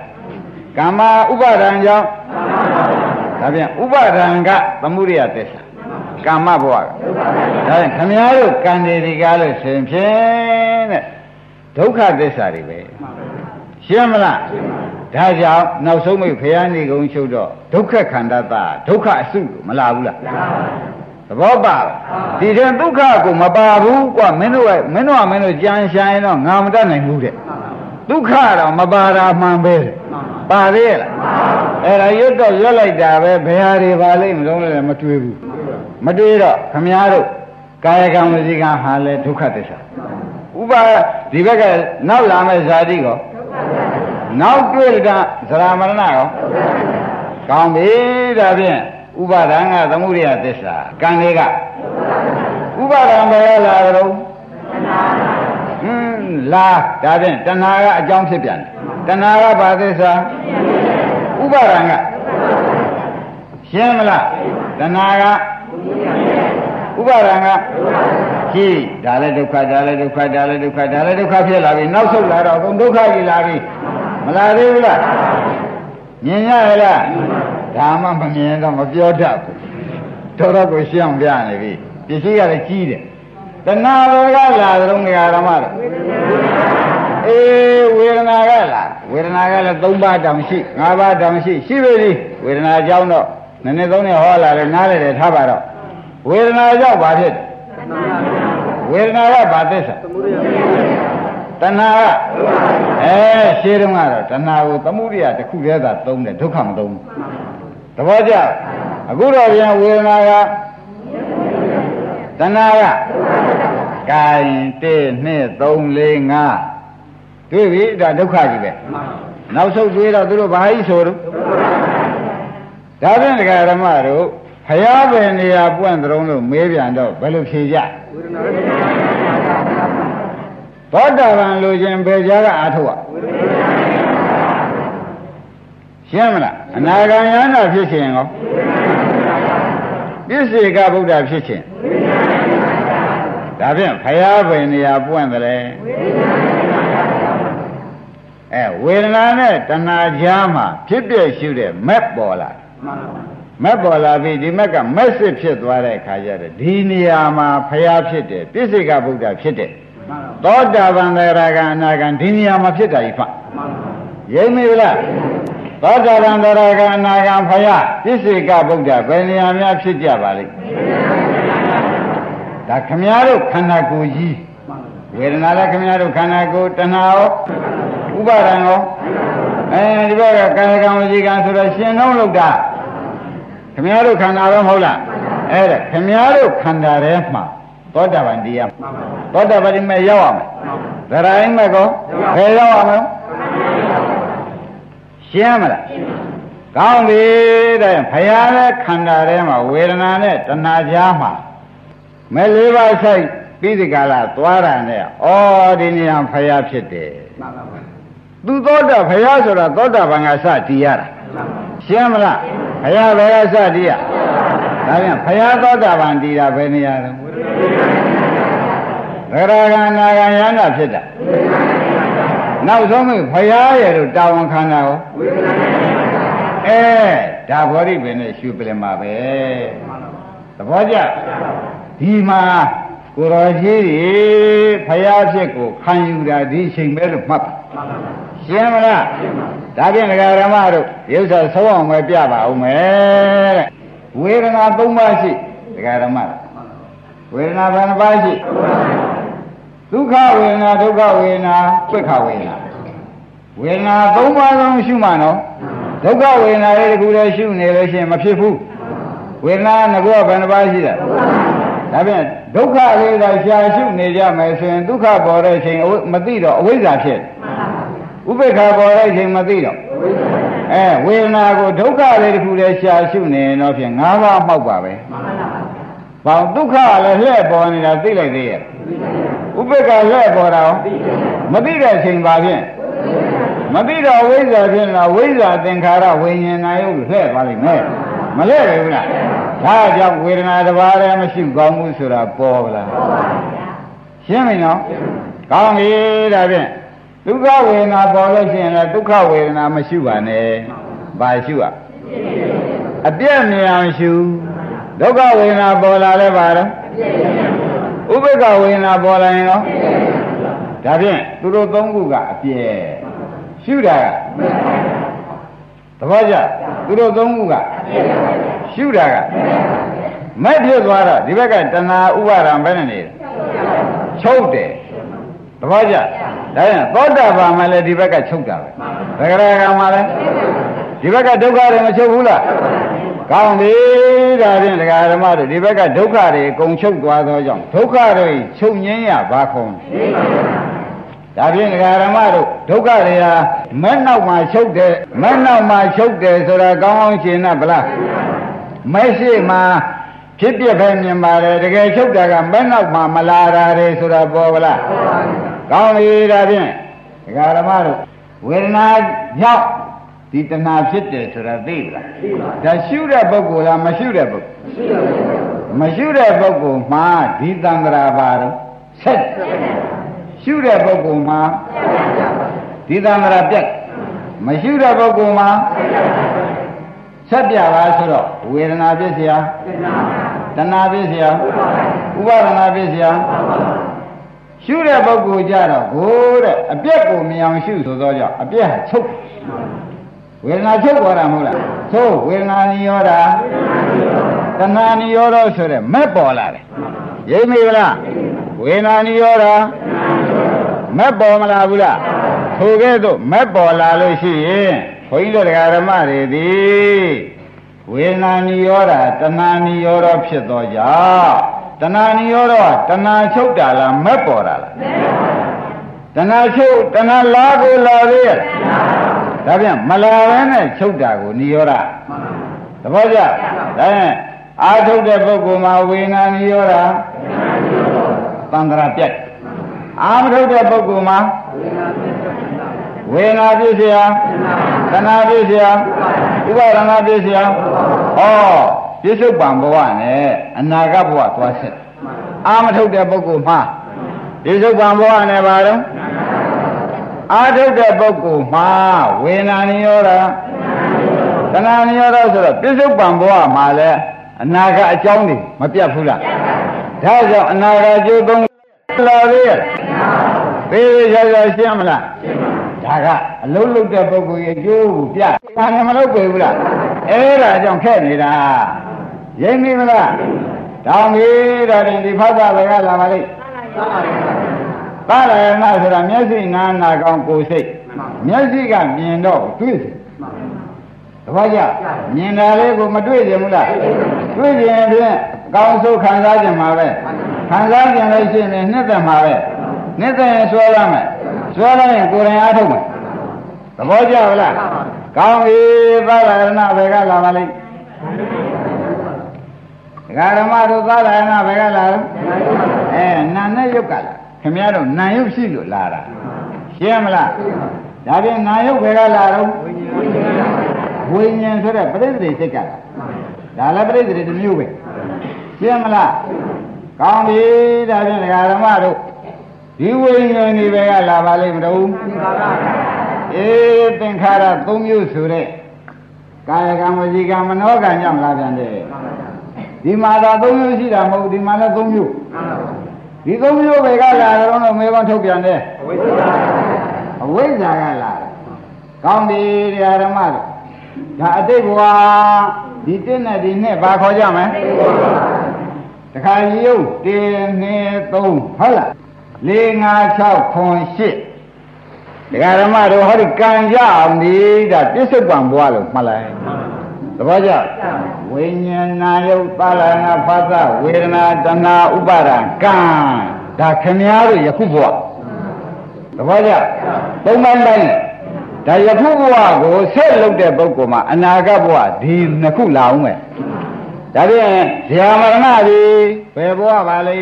ကာမဥပါဒံကြောင့်ဒါပြန်ဥပါဒံကသမှုရိယသစ္စာကာမဘဝကဒါပြန်ခမည်းတော်ကံတွေကားလို့ရှင်ဖြင့်တဲ့ ဒုက္ခသစ္စာတွေပဲရှင်းမလားဒါကြောင့်နောက်ဆုံးမိဖရာနေကုန်ချုပ်တော့ဒုက္ခခန္ဓာတာဒုက္ခအစုမလာဘူးလားသဘောပါဒီတဲ့ဒုက္ခကိုမပါဘူးကွာမင်းတို့ကမင်းတို့ကမင်းတို့ကြံရှာရင်တော့ငါမတတ်နိုင်ဘူးတဲ့ဒုက္ခတော့မပါတာမှန်ပဲတဲ့ပါသေးရဲ့လားအဲ့ဒါရွတ်တော့ရွတ်လိုက်တာပဲဘယ်ဟာတွေပါလိမ့်မလို့လည်းမတွေးဘူးမတွေးတော့ခမည်းတော်ကာယကံဝစီကံဟာလဲဒုက္ခသစ္စာ ဥပါဒီဘက်ကနောက်လာမဲ့ဇာတိကောနောက်တွေ့တာသရမရဏရောကောင်းပြီဒါဖြင့်ဥပါဒံကသမှုရိယသစ္စာကံတွေကဥပါဒံပဲလာကြတော့ဟင်းလာဒါဖြင့်တဏှာကအကြောင်းဖြစ်ပြန်တယ်တဏှာကဘာသစ္စာဥပါဒံကရှင်းမလားတဏှာက ဥပါဒံကရှိဒါလည်းဒုက္ခဒါလည်းဒုက္ခဒါလည်းဒုက္ခဒါလည်းဒုက္ခဖြစ်လာပြီနောက်ဆုတ်လာတော့အကုန်ဒုက္ခကြီးလာပြီမလာသေးဘူးလားမြင်ရရဲ့လားဒါမှမမြင်တော့မပြောတတ်ဘူးတော်တော့ကိုရှင်းအောင်ပြနေပြီပစ္စည်းကလည်းကြီးတယ်တဏှာကလာတဲ့ငါရမတော့အေးဝေဒနာကလာဝေဒနာကလည်း၃ပါးတောင်ရှိ၅ပါးတောင်ရှိရှိပြီလေဝေဒနာအကြောင်းတော့နည်းနည်းသုံးနေဟောလာတယ်နားလည်းတယ်ထားပါတော့ ဝေဒနာကြောင့်ဘာဖြစ်ဝေဝေဒနာကဘာသစ္စာတဏှာကအဲရှင်းတော့ကတော့တဏှာကိုသမှုရိယတစ်ခုတည်းသာသုံးတယ်ဒုက္ခမသုံးဘူးသဘောကျအခုတော့ပြန်ဝေဒနာကတဏှာကကဲ1 2 3 4 5တွေ့ပြီဒါဒုက္ခကြီးပဲနောက်ဆုံးတွေ့တော့သူတို့ဘာကြီးဆိုတော့ဒါဖြင့်ဒကာဓမ္မတို့ ဖယားပဲနေရာပွင့်တုံးလို့မေးပြန်တော့ဘယ်လိုဖြေကြသောတာပန်လိုခြင်းဘယ်ကြားကအာထုတ်อ่ะရှင်းမလားအနာဂံယန္တာဖြစ်ခြင်းရောပြစ္ဆေကဗုဒ္ဓဖြစ်ခြင်းဒါဖြင့်ဖယားပဲနေရာပွင့်တယ်အဲဝေဒနာနဲ့တဏှာကြားမှာဖြစ်ပြရှုတဲ့မက်ပေါ်လာမ က်ပေါ်လာပြီးဒီမက်ကမက်စစ်ဖြစ်သွားတဲ့အခါကျတော့ဒီနေရာမှာဖယားဖြစ်တယ်ပြစ္ဆေကဗုဒ္ဓဖြစ်တယ်သောတာပန်သရဂံအနာဂံဒီနေရာမှာဖြစ်တာကြီးဖရိမ့်မိလားသောတာပန်သရဂံအနာဂံဖယားပြစ္ဆေကဗုဒ္ဓဘယ်နေရာများဖြစ်ကြပါလိမ့်ဒါခမည်းတော်ခန္ဓာကိုယ်ကြီးဝေဒနာလည်းခမည်းတော်ခန္ဓာကိုယ်တဏှာရောဥပါဒံရောအဲဒီဘက်ကကာယကံဝစီကံဆိုတော့ရှင်လုံးလောက်တာ ခမည်းတော်ခန္ဓာရောမဟုတ်လားအဲ့ဒါခမည်းတော်ခန္ဓာထဲမှာသောတာပန်တရားသောတာပန်မဲ့ရောက်အောင်သရိုင်းမဲ့ကောဘယ်ရောက်အောင်ရှင်းမလားကောင်းပြီတဲ့ဖရာရဲ့ခန္ဓာထဲမှာဝေဒနာနဲ့တဏှာကြားမှာမဲ့လေးပါးဆိုင်ပြီးဒီကလာသွားတာနဲ့ဩဒီနေရာဖရာဖြစ်တယ် သူသောတာဖရာဆိုတာသောတာပန်ကစတည်ရတာရှင်းမလားဖရာဘယ်ကစတည်ရဒါပြန်ဖရာသောတာပန်တည်တာဘယ်နေရာလဲသရဂံနာဂံယန္တာဖြစ်တာနောက်ဆုံးမိဖရာရဲ့လို့တာဝန်ခံတာရောအဲဒါဘောဓိပင်နဲ့ရှုပလင်မှာပဲသဘောကျဒီမှာကိုတော်ကြီးတွေဖရာဖြစ်ကိုခံယူတာဒီချိန်ပဲလို့မှတ်ပါ ရှင်းမလားဒါဖြင့်ဒကာရမတို့ရုပ်စာသုံးအောင်ပဲပြပါဦးမယ်တဲ့ဝေဒနာ၃ပါးရှိဒကာရမဝေဒနာဘယ်နှပါးရှိဒုက္ခဝေဒနာဒုက္ခဝေဒနာပိက္ခဝေဒနာဝေဒနာ၃ပါးလုံးရှုမှနော်ဒုက္ခဝေဒနာလေးတခုလည်းရှုနေလို့ရှိရင်မဖြစ်ဘူးဝေဒနာငကောဘယ်နှပါးရှိလဲဒါဖြင့်ဒုက္ခလေးသာရှားရှုနေကြမယ်ဆိုရင်ဒုက္ခပေါ်တဲ့ချိန်မသိတော့အဝိဇ္ဇာဖြစ် ဥပေက္ခပေါ်တဲ့ချိန်မသိတော့အဲဝေဒနာကိုဒုက္ခလေးတစ်ခုလည်းရှားရှုနေတော့ဖြင့်၅ပါးမှောက်ပါပဲဘာဒုက္ခလည်းလှဲ့ပေါ်နေတာသိလိုက်သေးရဲ့ဥပေက္ခလှဲ့ပေါ်တာရောမသိတဲ့ချိန်ပါဖြင့်မသိတော့ဝိဇ္ဇာဖြစ်လာဝိဇ္ဇာသင်္ခါရဝိညာဉ်နာယုတ်လှဲ့သွားလိမ့်မယ်မလှဲ့ဘူးလားဒါကြောင့်ဝေဒနာတစ်ပါးလည်းမရှိကောင်းဘူးဆိုတာပေါ်ပါလားပေါ်ပါဗျာရှင်းပြီနော်ကောင်းပြီဒါဖြင့် ဒုက္ခဝေဒနာပေါ်လို့ရှိရင်လည်းဒုက္ခဝေဒနာမရှိပါနဲ့ဘာရှိอ่ะအပြည့်မြင်အောင်ရှုဒုက္ခဝေဒနာပေါ်လာလဲပါတော့ဥပိ္ပခဝေဒနာပေါ်လာရင်ရောဒါဖြင့်သူတို့သုံးခုကအပြည့်ရှုတာကသဘောကျသူတို့သုံးခုကရှုတာကမက်ဖြစ်သွားတော့ဒီဘက်ကတဏှာဥပါဒံပဲနေတယ်ချုပ်တယ် သဘောကျဒါရင်သောတာပန်မှလည်းဒီဘက်ကချုပ်တာပဲသဂရကံမှလည်းဒီဘက်ကဒုက္ခတွေမချုပ်ဘူးလားကောင်းပြီဒါဖြင့်ဒကာဓမ္မတို့ဒီဘက်ကဒုက္ခတွေအကုန်ချုပ်သွားသောကြောင့်ဒုက္ခတွေချုပ်ငင်းရဘာခုံးဒါဖြင့်ဒကာဓမ္မတို့ဒုက္ခတွေဟာမဲ့နောက်မှာချုပ်တယ်မဲ့နောက်မှာချုပ်တယ်ဆိုတာကောင်းကောင်းရှင်း나ဗလားမဲ့ရှိမှာ ဖြစ်ပြပဲမြင်ပါတယ်တကယ်ချုပ်တာကမဲ့နောက်မှာမလာတာတွေဆိုတာပေါ်ဗလားကောင်းပြီဒါဖြင့်ဒကာဓမ္မတို့ဝေဒနာကြောင့်ဒီတဏှာဖြစ်တယ်ဆိုတာသိလားသိပါဒါရှုတဲ့ပုဂ္ဂိုလ်လားမရှုတဲ့ပုဂ္ဂိုလ်မရှုတဲ့ပုဂ္ဂိုလ်မှာဒီသံဃာပါတော့ဆက်ရှုတဲ့ပုဂ္ဂိုလ်မှာဒီသံဃာပြတ်မရှုတဲ့ပုဂ္ဂိုလ်မှာဆက် ပြပါဆိုတော့ဝေဒနာဖြစ်เสียတဏှာဖြစ်เสียဥပါဒနာဖြစ်เสียရှုတဲ့ပုဂ္ဂိုလ်ကြတော့ကိုတဲ့အပြက်ကိုမြင်အောင်ရှုဆိုတော့ကြောင့်အပြက်ဟာချုပ်ဝေဒနာချုပ်သွားတာမဟုတ်လားသို့ဝေဒနာနိရောဓတဏှာနိရောဓဆိုတဲ့မဲ့ပေါ်လာတယ်ရိပ်မိလားဝ ဝေနာနိရောဓမက်ပေါ်မလာဘူးလားထိုကဲ့သို့မက်ပေါ်လာလို့ရှိရင် ဘုန်းကြီးတို့တရားဓမ္မတွေသည်ဝေဒနာနိရောဓတဏှာနိရောဓဖြစ်သောကြောင့်တဏှာနိရောဓတဏှာချုပ်တာလားမက်ပေါ်တာလားမက်ပေါ်ပါဘူးတဏှာချုပ်တဏှာလားကိုလာသေးရဲ့ဒါပြန်မလာဘဲနဲ့ချုပ်တာကိုနိရောဓသဘောကျဒါရင်အာထုတ်တဲ့ပုဂ္ဂိုလ်မှာဝေဒနာနိရောဓသံ္ဍရာပြတ်အာမထုတ်တဲ့ပုဂ္ဂိုလ်မှာဝေဒနာပြည့်စရာဝေဒနာ တဏှာပြည့်စရာဥပါဒနာပြည့်စရာဟောပြစ္ဆုတ်ပံဘဝနဲ့အနာဂတ်ဘဝသွားဆက်အာမထုတ်တဲ့ပုဂ္ဂိုလ်မှာပြစ္ဆုတ်ပံဘဝနဲ့ဘာတော့အာထုတ်တဲ့ပုဂ္ဂိုလ်မှာဝေနာနိရောဓတဏှာနိရောဓဆိုတော့ပြစ္ဆုတ်ပံဘဝမှာလဲအနာဂတ်အကြောင်းတွေမပြတ်ဘူးလားဒါကြောင့်အနာဂတ်ကျိုးသုံးလာသေးရဲ့သေးသေးချာချာရှင်းမလားရှင်းပါ ဒါကအလုံးလုံးတဲ့ပုဂ္ဂိုလ်ရဲ့ကျိုးကိုပြတာလည်းမလုပ်ပေဘူးလားအဲ့ဒါကြောင့်ခက်နေတာရိမ့်ပြီမလားတောင်းပြီတော့ဒီဖတ်တာပဲကလာပါလိမ့်သာရဏဆိုတာမျက်စိနာနာကောင်းကိုယ်စိတ်မျက်စိကမြင်တော့တွေ့တယ်တပည့်ကြမြင်တာလေးကိုမတွေ့ကြဘူးလားတွေ့ကြရင်ဖြင့်အကောင်းဆုံးခံစားကြမှာပဲခံစားကြလို့ရှိရင်နှစ်သက်မှာပဲနှစ်သက်ရင်ဆွဲရမယ် ဆွဲလိုက်ရင်ကိုယ်တိုင်အားထုတ်မယ်သဘောကျလားကောင်းပြီသာရဏဘယ်ကလာပါလိမ့်ဒကာဓမ္မတို့သာရဏဘယ်ကလာလဲအဲနာနဲ့ယုတ်ကလာခင်ဗျားတို့နာယုတ်ရှိလို့လာတာရှင်းမလားဒါပြင်နာယုတ်ဘယ်ကလာတော့ဝိညာဉ်ဆိုတဲ့ပရိသေစိတ်ကလာဒါလည်းပရိသေတစ်မျိုးပဲရှင်းမလားကောင်းပြီဒါဖြင့်ဒကာဓမ္မတို့ ဒီဝိညာဉ်ဒီဘက်ကလာပါလိမ့်မလို့အေးသင်္ခါရ၃မျိုးဆိုတဲ့ကာယကံဝစီကံမနောကံကြောင့်လာပြန်တယ်ဒီမှာသာ၃မျိုးရှိတာမဟုတ်ဒီမှာလည်း၃မျိုးဒီ၃မျိုးဘက်ကလာတော့တော့မေဘထုတ်ပြန်တယ်အဝိဇ္ဇာကလာတယ်ကောင်းပြီဒကာဓမ္မတို့ဒါအတိတ်ဘဝဒီတင့်နဲ့ဒီနှစ်ဘာခေါ်ကြမလဲတခါရုပ်1 2 3ဟုတ်လား 4 5 6 9 8ဒကာဓမ္မတို့ဟောဒီကံကြအောင်နေတာပြစ္ဆုတ်ပံဘွားလို့မှတ်လိုက်သဘောကျဝိညာဏယုတ်ပါဠနာဖသဝေဒနာတဏှာဥပါဒံကံဒါခင်များတို့ယခုဘဝသဘောကျသုံးပိုင်းပိုင်းဒါယခုဘဝကိုဆက်လုပ်တဲ့ပုဂ္ဂိုလ်မှာအနာဂတ်ဘဝဒီနှစ်ခုလာအောင်မယ်ဒါဖြင့်ဇာမရဏဒီဘယ်ဘဝပါလဲ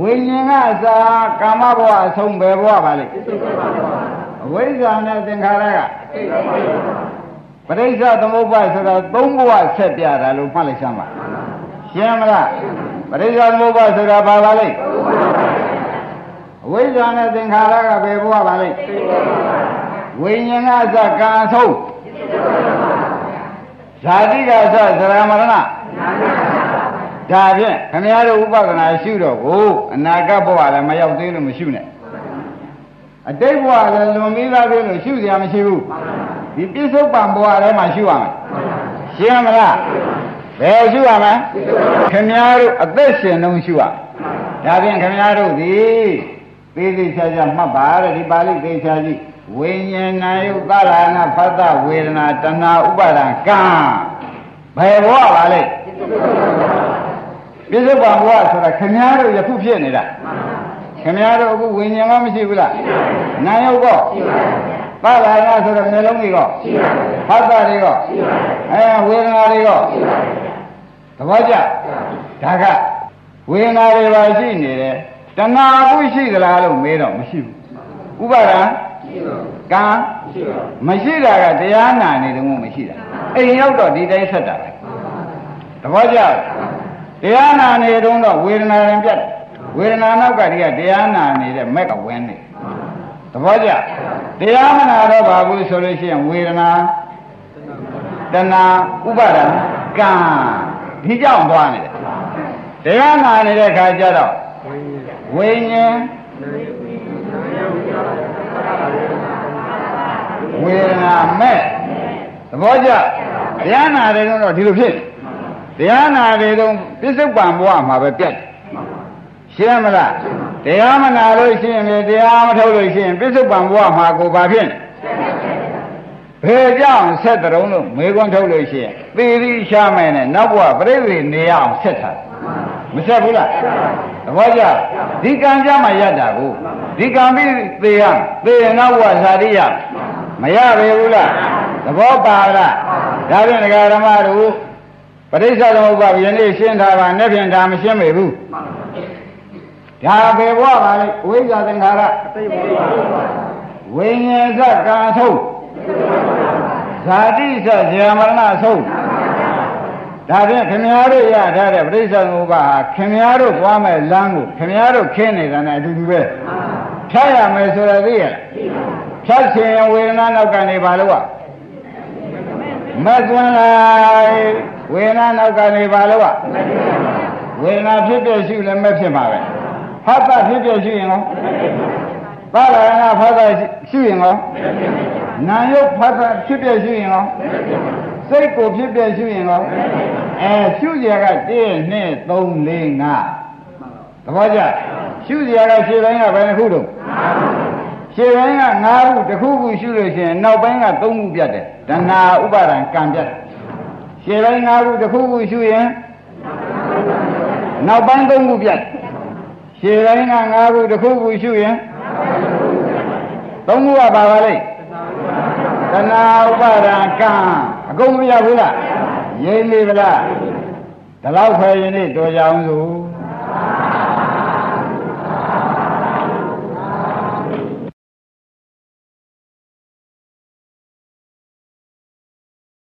ဝိညာဉ်ကအစာကာမဘဝအဆုံးဘယ်ဘဝပါလဲအဝိဇ္ဇာနဲ့သင်္ခါရကပရိစ္ဆသမုပ္ပါဆိုတော့သုံးဘဝဆက်ပြတာလို့မှတ်လိုက်စမ်းပါရှင်းမလားပရိစ္ဆသမုပ္ပါဆိုတာဘာပါလဲအဝိဇ္ဇာနဲ့သင်္ခါရကဘယ်ဘဝပါလဲဝိညာဉ်ကအစကံအဆုံးဇာတိကအစသရမရဏ ဒါဖြင့်ခမည်းတော်ဥပဒနာရှုတော့ကိုအနာဂတ်ဘဝလည်းမရောက်သေးလို့မရှုနဲ့အတိတ်ဘဝလည်းလွန်ပြီးသားသေးလို့ရှုစရာမရှိဘူးဒီပြစ္ဆုတ်ပံဘဝထဲမှာရှုရမယ်ရှင်းမလားဘယ်ရှုရမလဲခမည်းတော်အသက်ရှင်လုံးရှုရဒါဖြင့်ခမည်းတော်ဒီသေးသေးချာချာမှတ်ပါတဲ့ဒီပါဠိသေချာကြည့်ဝိညာဏယုသရဏဖတ်တဝေဒနာတဏှာဥပါဒံကံဘယ်ဘဝပါလဲ ပြစ္ဆုတ်ပံဘဝဆိုတာခင်ဗျားတို့ယခုဖြစ်နေတာခင်ဗျားတို့အခုဝိညာဉ်ကမရှိဘူးလားနာယုတ်ကောပါလာရဆိုတော့မျိုးလုံးတွေကောဖတ်တာတွေကောအဲဝေဒနာတွေကောသဘောကျဒါကဝေဒနာတွေပါရှိနေတယ်တဏှာအခုရှိသလားလို့မေးတော့မရှိဘူးဥပါဒံကံမရှိတာကတရားနာနေတယ်မို့မရှိတာအိမ်ရောက်တော့ဒီတိုင်းဆက်တာပဲသဘောကျ တရားနာနေတုန်းတော့ဝေဒနာရင်ပြတ်ဝေဒနာနောက်ကတည်းကတရားနာနေတဲ့မက်ကဝင်နေသဘောကျတရားမနာတော့ပါဘူးဆိုလို့ရှိရင်ဝေဒနာတဏှာဥပါဒံကံဒီကြောင့်သွားနေတယ်တရားနာနေတဲ့ခါကျတော့ဝိညာဉ်ဝေဒနာမဲ့သဘောကျတရားနာတယ်တော့ဒီလိုဖြစ်တ ရားနာတယ်တော့ပြစ္ဆုတ်ပံဘဝမှာပဲပြတ်ရှင်းမလားတရားမနာလို့ရှိရင်လေတရားမထုတ်လို့ရှိရင်ပြစ္ဆုတ်ပံဘဝမှာကိုဘာဖြစ်လဲဘယ်ကြောင့်ဆက်တုံးလို့မေခွန်းထုတ်လို့ရှိရင်သေသည်ရှားမယ်နဲ့နောက်ဘဝပြိဋိနေရအောင်ဆက်ထားမဆက်ဘူးလားသဘောကျဒီကံကြမှာရတာကိုဒီကံပြီးသေရသေရင်နောက်ဘဝဇာတိရမရပေဘူးလားသဘောပါလားဒါဖြင့်ဒကာဓမ္မတို့ ပရိစ္ဆေသမုပ္ပါယနေ့ရှင်းထားပါနဲ့ဖြင့်ဒါမရှင်းပေဘူးဒါပဲဘဝပါလေဝိဇ္ဇာသင်္ခါရဝိညာဉ်သကံဆုံးဇာတိသဇေမရဏဆုံးဒါဖြင့်ခင်ဗျားတို့ရထားတဲ့ပရိစ္ဆေသမုပ္ပါဟာခင်ဗျားတို့သွားမဲ့လမ်းကိုခင်ဗျားတို့ခင်းနေတာနဲ့အတူတူပဲဖြတ်ရမယ်ဆိုရသေးရဲ့ဖြတ်ခြင်းဝေဒနာနောက်ကနေပါလို့ကမသွန်းလိုက် ဝေဒနာနောက်ကနေပါလို့ကဝေဒနာဖြစ်ပြရှိလည်းမဖြစ်ပါပဲဖတ်တာဖြစ်ပြရှိရင်ရောပါဠိနာဖတ်တာရှိရင်ရောနာယုတ်ဖတ်တာဖြစ်ပြရှိရင်ရောစိတ်ကိုဖြစ်ပြရှိရင်ရောအဲရှုရက1 2 3 4 5သဘောကျရှုရကခြေတိုင်းကဘယ်နှခုတော့ခြေပိုင်းက9ခုတစ်ခုခုရှုလို့ရှိရင်နောက်ပိုင်းက3ခုပြတ်တယ်ဒနာဥပါဒံကံပြတ် ခြေပိုင်း9ခုတစ်ခုခုရှုရင်နောက်ပိုင်း3ခုပြတ်ခြေပိုင်းက9ခုတစ်ခုခုရှုရင်3ခုကပါပါလိမ့်ဒနာဥပါဒံကံအကုန်မပြတ်ဘူးလားရိမ့်လေဗလားဒီလောက်ခွဲရင်နေတော်ကြအောင်စို့